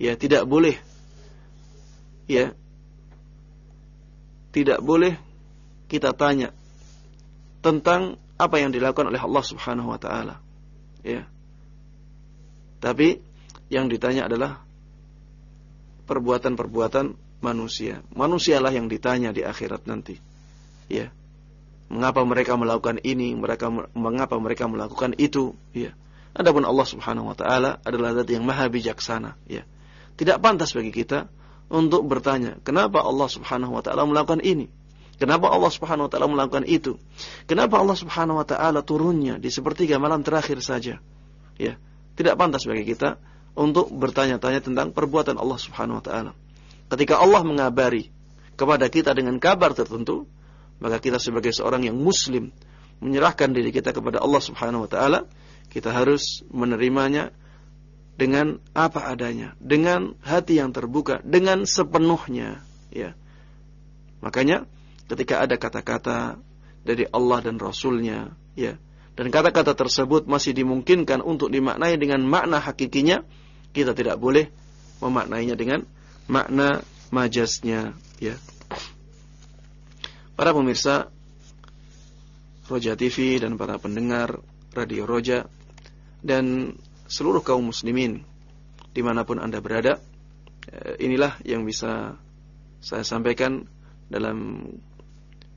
Ya, tidak boleh ya tidak boleh kita tanya tentang apa yang dilakukan oleh Allah Subhanahu wa taala. Ya. Tapi yang ditanya adalah perbuatan-perbuatan manusia. Manusialah yang ditanya di akhirat nanti. Ya. Mengapa mereka melakukan ini, mereka mengapa mereka melakukan itu, ya. Adapun Allah Subhanahu wa taala adalah zat yang maha bijaksana, ya. Tidak pantas bagi kita untuk bertanya, kenapa Allah Subhanahu wa taala melakukan ini? Kenapa Allah Subhanahu wa taala melakukan itu? Kenapa Allah Subhanahu wa taala turunnya di sepertiga malam terakhir saja? Ya, tidak pantas bagi kita untuk bertanya-tanya tentang perbuatan Allah Subhanahu wa taala. Ketika Allah mengabari kepada kita dengan kabar tertentu, maka kita sebagai seorang yang muslim menyerahkan diri kita kepada Allah Subhanahu wa taala, kita harus menerimanya dengan apa adanya, dengan hati yang terbuka, dengan sepenuhnya, ya. Makanya ketika ada kata-kata dari Allah dan Rasulnya, ya, dan kata-kata tersebut masih dimungkinkan untuk dimaknai dengan makna hakikinya, kita tidak boleh memaknainya dengan makna majasnya, ya. Para pemirsa Roja TV dan para pendengar Radio Roja dan seluruh kaum muslimin di mana pun anda berada, eh, inilah yang bisa saya sampaikan dalam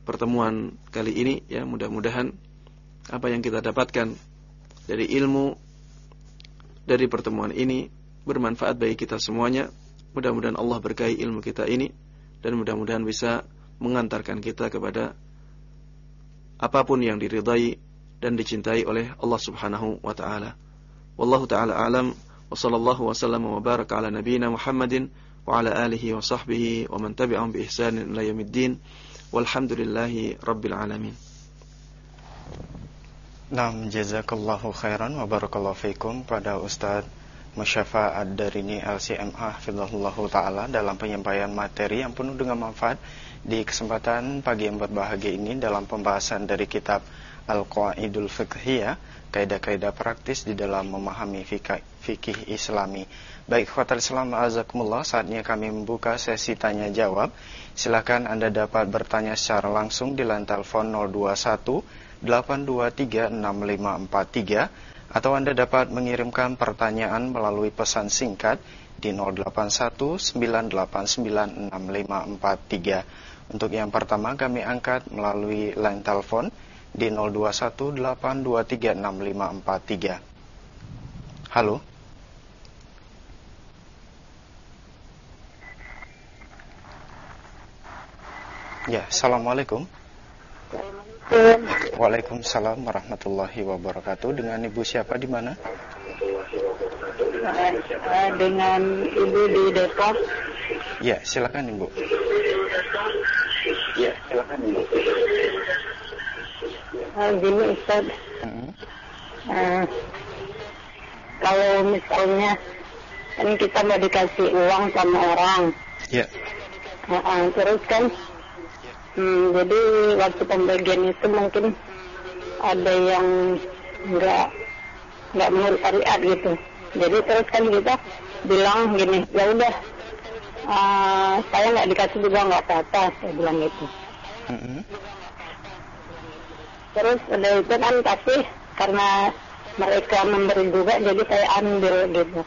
pertemuan kali ini ya mudah-mudahan apa yang kita dapatkan dari ilmu dari pertemuan ini bermanfaat bagi kita semuanya. Mudah-mudahan Allah berkahi ilmu kita ini dan mudah-mudahan bisa mengantarkan kita kepada apa pun yang diridai dan dicintai oleh Allah Subhanahu wa taala. Wallahu taala alam wa sallallahu wasallam wa baraka ala nabiyyina Muhammadin wa ala alihi wa sahbihi wa man tabi'ahum bi ihsanin ila yaumiddin. Walhamdulillahi Rabbil Alamin. Nah, jazakallahu khairan wa barakallahu fikum pada Ustadz Musyafa Ad-Darini LCMA Fidahullahu Ta'ala dalam penyampaian materi yang penuh dengan manfaat di kesempatan pagi yang berbahagia ini dalam pembahasan dari kitab Al-Qaidul Fiqhiyah kaidah-kaidah praktis di dalam memahami fikih, fikih islami Baik, khawatir Islam azakumullah, saatnya kami membuka sesi tanya jawab. Silakan Anda dapat bertanya secara langsung di line telepon 021 823 6543 atau Anda dapat mengirimkan pertanyaan melalui pesan singkat di 081 989 6543. Untuk yang pertama kami angkat melalui line telepon di 021 823 6543. Halo. Ya, Assalamualaikum. Waalaikumsalam warahmatullahi wabarakatuh. Dengan Ibu siapa di mana? Eh, dengan Ibu di Depok. Ya, silakan Ibu. Ya, silakan Ibu. Uh, gini Ustaz. Hmm. Uh, kalau misalnya kan kita mau dikasih uang sama orang. Ya. Uh, terus kan Hmm, jadi waktu pembagian itu mungkin ada yang nggak nggak menurut syariat gitu. Jadi terus kan kita bilang gini, ya udah uh, saya nggak dikasih juga nggak apa-apa, saya bilang gitu. Mm-hmm. Terus ada itu kan tapi karena mereka memberi juga, jadi saya ambil gitu.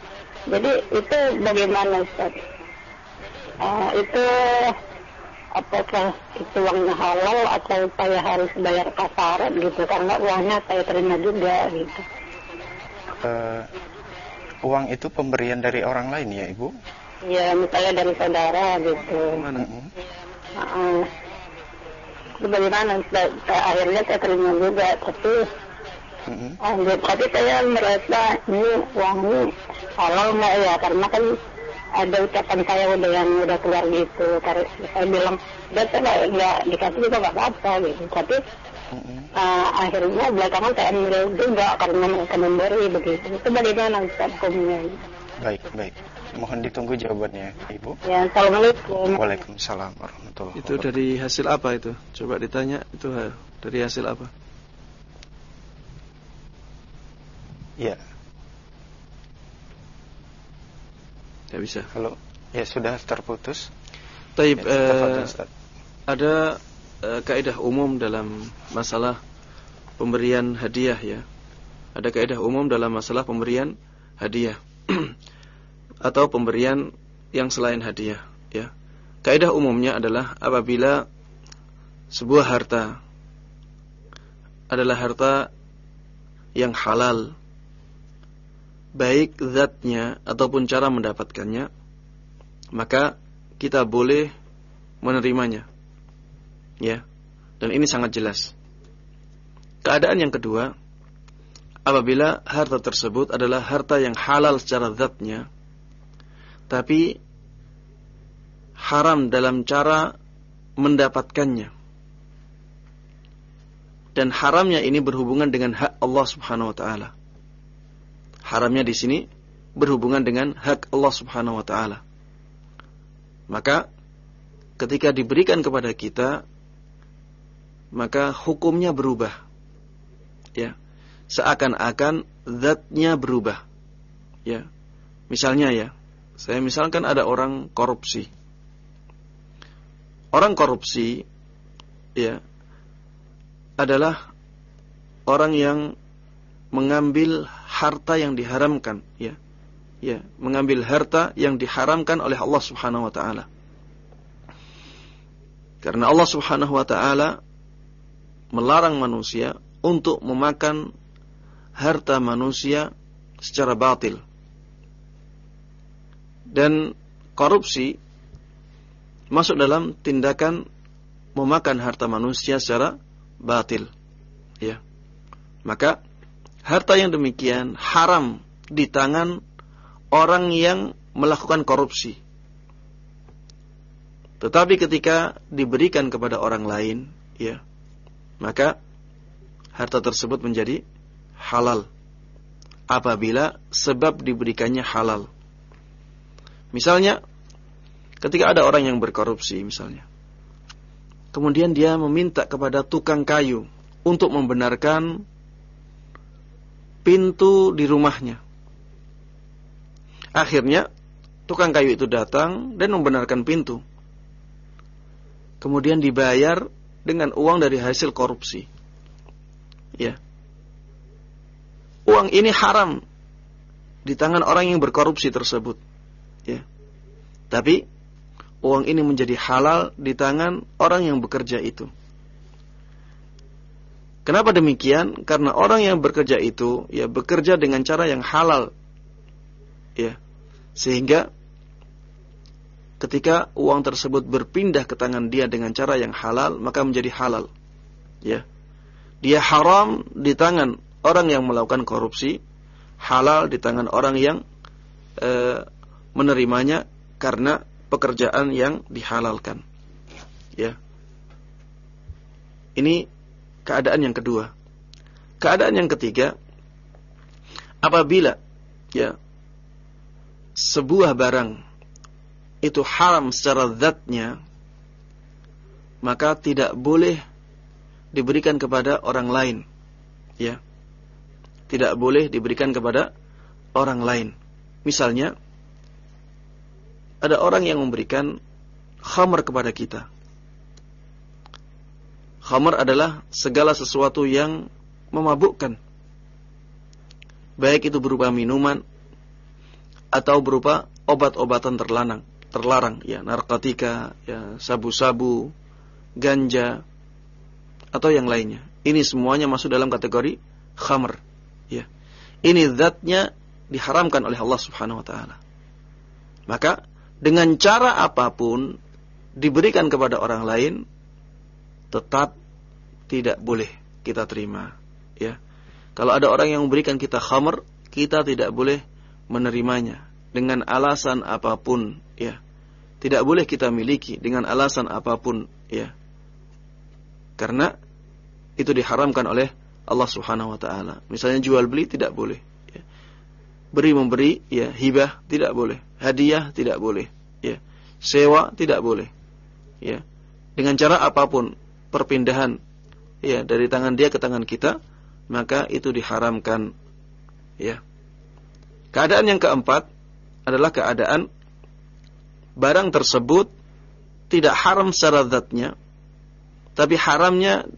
Jadi itu bagaimana Ustaz? Uh, itu apakah itu uangnya halal atau saya harus bayar kafarat gitu karena uangnya saya terima juga gitu. Uh, uang itu pemberian dari orang lain ya ibu? Ya misalnya dari saudara gitu. Mana? Uh, itu bagaimana? Akhirnya saya terima juga tapi Mm -hmm. tapi saya merasa ini uang ini halal nggak ya karena kan ada ucapan saya udah yang udah keluar gitu karena saya bilang saya nggak dikasih juga nggak apa-apa gitu. Tapi uh, akhirnya belakangan saya ambil juga karena mereka memberi begitu. Itu bagaimana Ustaz hukumnya? Baik baik. Mohon ditunggu jawabannya ibu. Ya assalamualaikum. Waalaikumsalam warahmatullahi itu dari hasil apa itu? Coba ditanya itu dari hasil apa? Ya Tidak bisa. Halo. Ya sudah terputus. Taib ya, uh, ada uh, kaidah umum dalam masalah pemberian hadiah ya. Ada kaidah umum dalam masalah pemberian hadiah atau pemberian yang selain hadiah ya. Kaidah umumnya adalah apabila sebuah harta adalah harta yang halal baik zatnya ataupun cara mendapatkannya, maka kita boleh menerimanya. Ya. Dan ini sangat jelas. Keadaan yang kedua, apabila harta tersebut adalah harta yang halal secara zatnya, tapi haram dalam cara mendapatkannya. Dan haramnya ini berhubungan dengan hak Allah Subhanahu wa taala. Haramnya di sini berhubungan dengan hak Allah Subhanahu wa taala. Maka ketika diberikan kepada kita maka hukumnya berubah. Ya. Seakan-akan zatnya berubah. Ya. Misalnya ya, saya misalkan ada orang korupsi. Orang korupsi ya adalah orang yang mengambil harta yang diharamkan ya. Ya mengambil harta yang diharamkan oleh Allah Subhanahu wa taala. Karena Allah Subhanahu wa taala melarang manusia untuk memakan harta manusia secara batil. Dan korupsi masuk dalam tindakan memakan harta manusia secara batil ya. Maka harta yang demikian haram di tangan orang yang melakukan korupsi. Tetapi ketika diberikan kepada orang lain, ya, maka harta tersebut menjadi halal apabila sebab diberikannya halal. Misalnya ketika ada orang yang berkorupsi misalnya. Kemudian dia meminta kepada tukang kayu untuk membenarkan pintu di rumahnya. Akhirnya tukang kayu itu datang dan membenarkan pintu. Kemudian dibayar dengan uang dari hasil korupsi. Ya. Uang ini haram di tangan orang yang berkorupsi tersebut. Ya. Tapi uang ini menjadi halal di tangan orang yang bekerja itu. Kenapa demikian? Karena orang yang bekerja itu ya bekerja dengan cara yang halal. Ya. Sehingga ketika uang tersebut berpindah ke tangan dia dengan cara yang halal, maka menjadi halal. Ya dia haram di tangan orang yang melakukan korupsi, halal di tangan orang yang e, menerimanya karena pekerjaan yang dihalalkan. Ya. Ini keadaan yang kedua. Keadaan yang ketiga, apabila ya sebuah barang itu haram secara zatnya, maka tidak boleh diberikan kepada orang lain. Ya. Tidak boleh diberikan kepada orang lain. Misalnya ada orang yang memberikan khamar kepada kita. Khamar adalah segala sesuatu yang memabukkan. Baik itu berupa minuman atau berupa obat-obatan terlarang, terlarang ya, narkotika, ya, sabu-sabu, ganja, atau yang lainnya. Ini semuanya masuk dalam kategori khamr. Ya. Ini zatnya diharamkan oleh Allah Subhanahu wa taala. Maka dengan cara apa pun diberikan kepada orang lain tetap tidak boleh kita terima, ya. Kalau ada orang yang memberikan kita khamr, kita tidak boleh menerimanya dengan alasan apa pun, ya. Tidak boleh kita miliki dengan alasan apa pun, ya. Karena itu diharamkan oleh Allah Subhanahu wa taala. Misalnya jual beli tidak boleh. Ya. Beri memberi ya hibah tidak boleh. Hadiah tidak boleh. Ya. Sewa tidak boleh. Ya. Dengan cara apa pun perpindahan ya dari tangan dia ke tangan kita maka itu diharamkan. Ya. Keadaan yang keempat adalah keadaan barang tersebut tidak haram secara zatnya tapi haramnya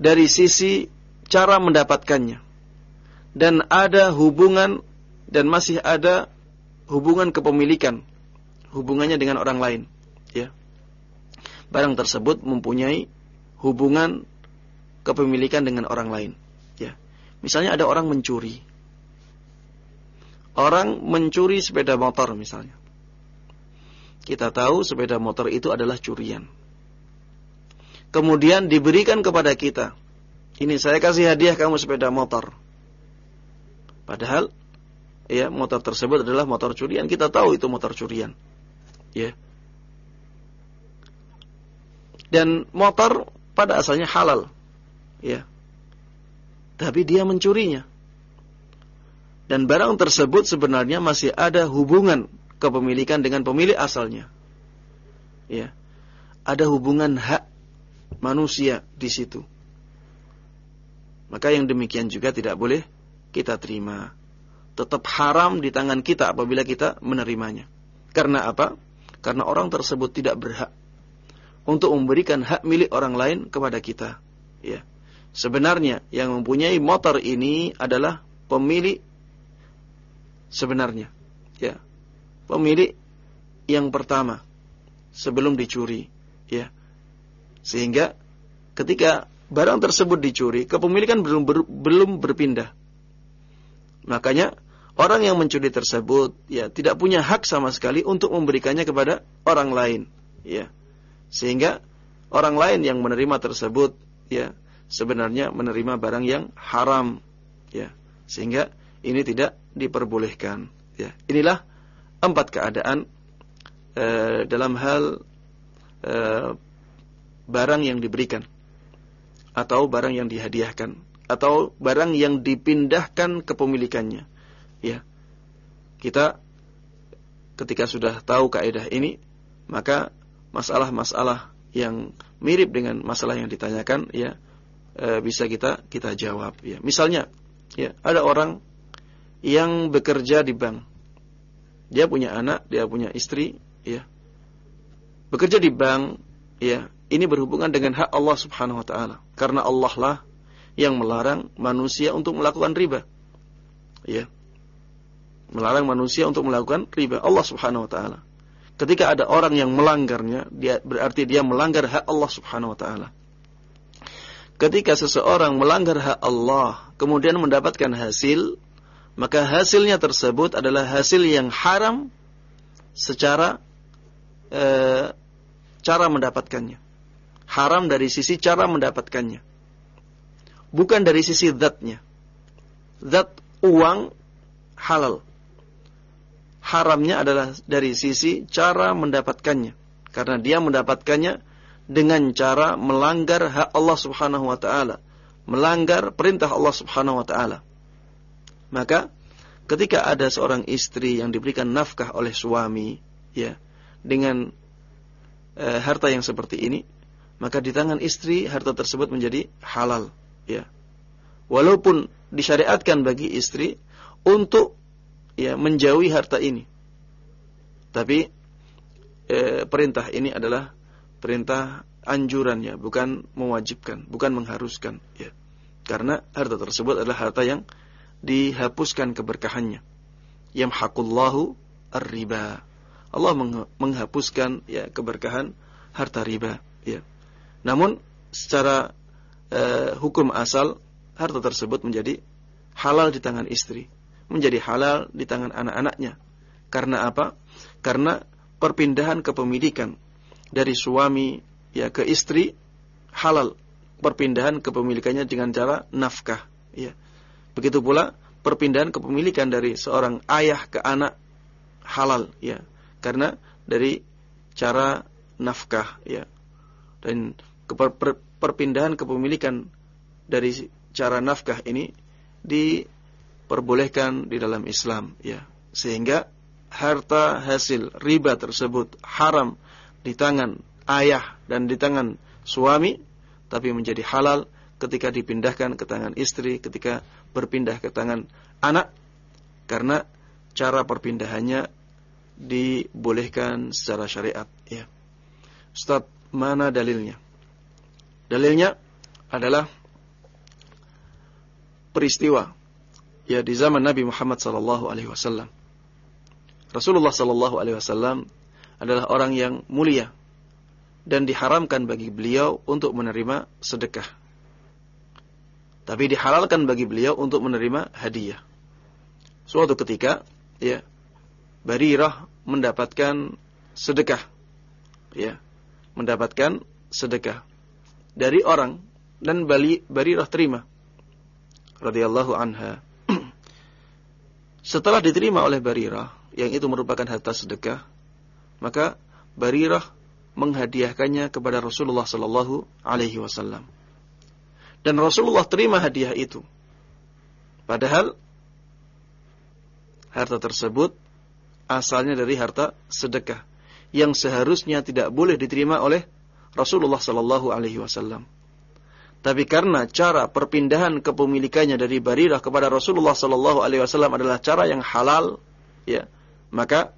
dari sisi cara mendapatkannya. Dan ada hubungan dan masih ada hubungan kepemilikan. Hubungannya dengan orang lain. Ya. Barang tersebut mempunyai hubungan kepemilikan dengan orang lain. Ya. Misalnya ada orang mencuri. Orang mencuri sepeda motor misalnya. Kita tahu sepeda motor itu adalah curian kemudian diberikan kepada kita. Ini saya kasih hadiah kamu sepeda motor. Padahal ya motor tersebut adalah motor curian. Kita tahu itu motor curian. Ya. Dan motor pada asalnya halal. Ya. Tapi dia mencurinya. Dan barang tersebut sebenarnya masih ada hubungan kepemilikan dengan pemilik asalnya. Ya. Ada hubungan hak manusia di situ. Maka yang demikian juga tidak boleh kita terima. Tetap haram di tangan kita apabila kita menerimanya. Karena apa? Karena orang tersebut tidak berhak untuk memberikan hak milik orang lain kepada kita. Ya. Sebenarnya yang mempunyai motor ini adalah pemilik sebenarnya. Ya. Pemilik yang pertama sebelum dicuri, ya. Sehingga ketika barang tersebut dicuri, kepemilikan belum ber, belum berpindah. Makanya orang yang mencuri tersebut ya tidak punya hak sama sekali untuk memberikannya kepada orang lain, ya. Sehingga orang lain yang menerima tersebut ya sebenarnya menerima barang yang haram, ya. Sehingga ini tidak diperbolehkan, ya. Inilah empat keadaan eh, dalam hal eh, barang yang diberikan atau barang yang dihadiahkan atau barang yang dipindahkan kepemilikannya. Ya. Kita ketika sudah tahu kaidah ini, maka masalah-masalah yang mirip dengan masalah yang ditanyakan ya e, bisa kita kita jawab ya. Misalnya ya, ada orang yang bekerja di bank. Dia punya anak, dia punya istri, ya. Bekerja di bank, ya. Ini berhubungan dengan hak Allah Subhanahu wa taala. Karena Allah lah yang melarang manusia untuk melakukan riba. Ya. Melarang manusia untuk melakukan riba. Allah Subhanahu wa taala. Ketika ada orang yang melanggarnya, dia berarti dia melanggar hak Allah Subhanahu wa taala. Ketika seseorang melanggar hak Allah, kemudian mendapatkan hasil, maka hasilnya tersebut adalah hasil yang haram secara e, cara mendapatkannya. Haram dari sisi cara mendapatkannya. Bukan dari sisi zatnya. Zat uang halal. Haramnya adalah dari sisi cara mendapatkannya. Karena dia mendapatkannya dengan cara melanggar hak Allah subhanahu wa ta'ala. Melanggar perintah Allah subhanahu wa ta'ala. Maka ketika ada seorang istri yang diberikan nafkah oleh suami ya dengan e, harta yang seperti ini, maka di tangan istri harta tersebut menjadi halal ya. Walaupun disyariatkan bagi istri untuk ya menjauhi harta ini. Tapi e, perintah ini adalah perintah anjurannya, bukan mewajibkan, bukan mengharuskan ya. Karena harta tersebut adalah harta yang dihapuskan keberkahannya. Yamhaqullahu ar-riba. Allah menghapuskan ya keberkahan harta riba, ya. Namun secara uh, hukum asal harta tersebut menjadi halal di tangan istri, menjadi halal di tangan anak-anaknya. Karena apa? Karena perpindahan kepemilikan dari suami ya ke istri halal perpindahan kepemilikannya dengan cara nafkah ya Begitu pula perpindahan kepemilikan dari seorang ayah ke anak halal ya. Karena dari cara nafkah ya. Dan per, per, perpindahan kepemilikan dari cara nafkah ini diperbolehkan di dalam Islam ya. Sehingga harta hasil riba tersebut haram di tangan ayah dan di tangan suami tapi menjadi halal ketika dipindahkan ke tangan istri, ketika berpindah ke tangan anak, karena cara perpindahannya dibolehkan secara syariat. Ya. Ustaz, mana dalilnya? Dalilnya adalah peristiwa ya di zaman Nabi Muhammad sallallahu alaihi wasallam. Rasulullah sallallahu alaihi wasallam adalah orang yang mulia dan diharamkan bagi beliau untuk menerima sedekah tapi dihalalkan bagi beliau untuk menerima hadiah. Suatu ketika, ya, Barirah mendapatkan sedekah. Ya, mendapatkan sedekah dari orang dan Bali Barirah terima radhiyallahu anha. Setelah diterima oleh Barirah yang itu merupakan harta sedekah, maka Barirah menghadiahkannya kepada Rasulullah sallallahu alaihi wasallam. Dan Rasulullah terima hadiah itu. Padahal harta tersebut asalnya dari harta sedekah yang seharusnya tidak boleh diterima oleh Rasulullah sallallahu alaihi wasallam. Tapi karena cara perpindahan kepemilikannya dari Barirah kepada Rasulullah sallallahu alaihi wasallam adalah cara yang halal, ya, maka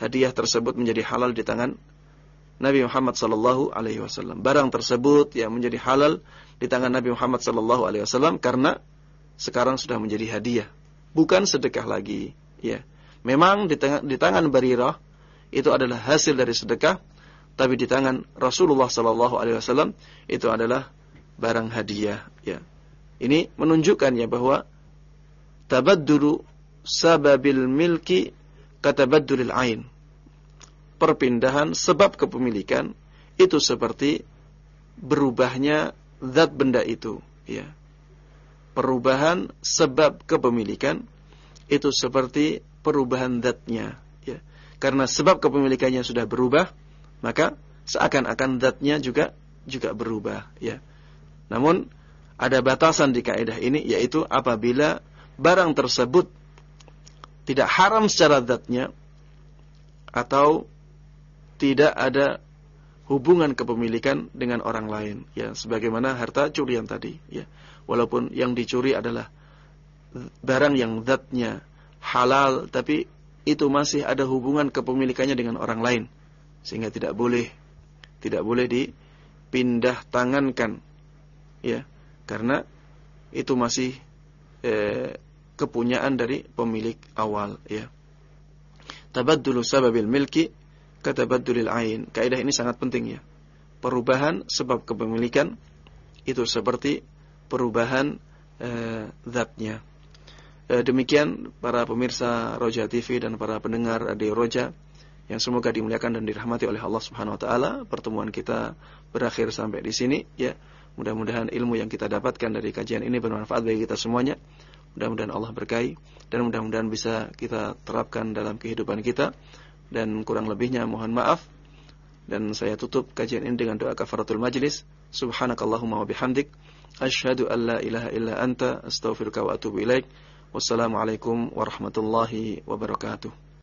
hadiah tersebut menjadi halal di tangan Nabi Muhammad sallallahu alaihi wasallam. Barang tersebut yang menjadi halal di tangan Nabi Muhammad sallallahu alaihi wasallam karena sekarang sudah menjadi hadiah, bukan sedekah lagi, ya. Memang di tangan, di tangan Barirah itu adalah hasil dari sedekah, tapi di tangan Rasulullah sallallahu alaihi wasallam itu adalah barang hadiah, ya. Ini menunjukkan ya bahwa tabadduru sababil milki katabadduril ain. Perpindahan sebab kepemilikan itu seperti berubahnya zat benda itu ya. Perubahan sebab kepemilikan itu seperti perubahan zatnya ya. Karena sebab kepemilikannya sudah berubah maka seakan-akan zatnya juga juga berubah ya. Namun ada batasan di kaidah ini yaitu apabila barang tersebut tidak haram secara zatnya atau tidak ada hubungan kepemilikan dengan orang lain ya. Sebagaimana harta curian tadi ya. Walaupun yang dicuri adalah barang yang zatnya halal tapi itu masih ada hubungan kepemilikannya dengan orang lain sehingga tidak boleh tidak boleh dipindah tangankan. Ya karena itu masih eh, kepunyaan dari pemilik awal ya. Tabaddulu sababil milki katabaddulil ain. Kaidah ini sangat penting ya. Perubahan sebab kepemilikan itu seperti perubahan eh, zatnya. Eh, demikian para pemirsa Roja TV dan para pendengar Radio Roja yang semoga dimuliakan dan dirahmati oleh Allah Subhanahu wa taala. Pertemuan kita berakhir sampai di sini ya. Mudah-mudahan ilmu yang kita dapatkan dari kajian ini bermanfaat bagi kita semuanya. Mudah-mudahan Allah berkahi dan mudah-mudahan bisa kita terapkan dalam kehidupan kita dan kurang lebihnya mohon maaf dan saya tutup kajian ini dengan doa kafaratul majlis subhanakallahumma wa bihamdik asyhadu an la ilaha illa anta astaghfiruka wa atubu ilaik wassalamualaikum warahmatullahi wabarakatuh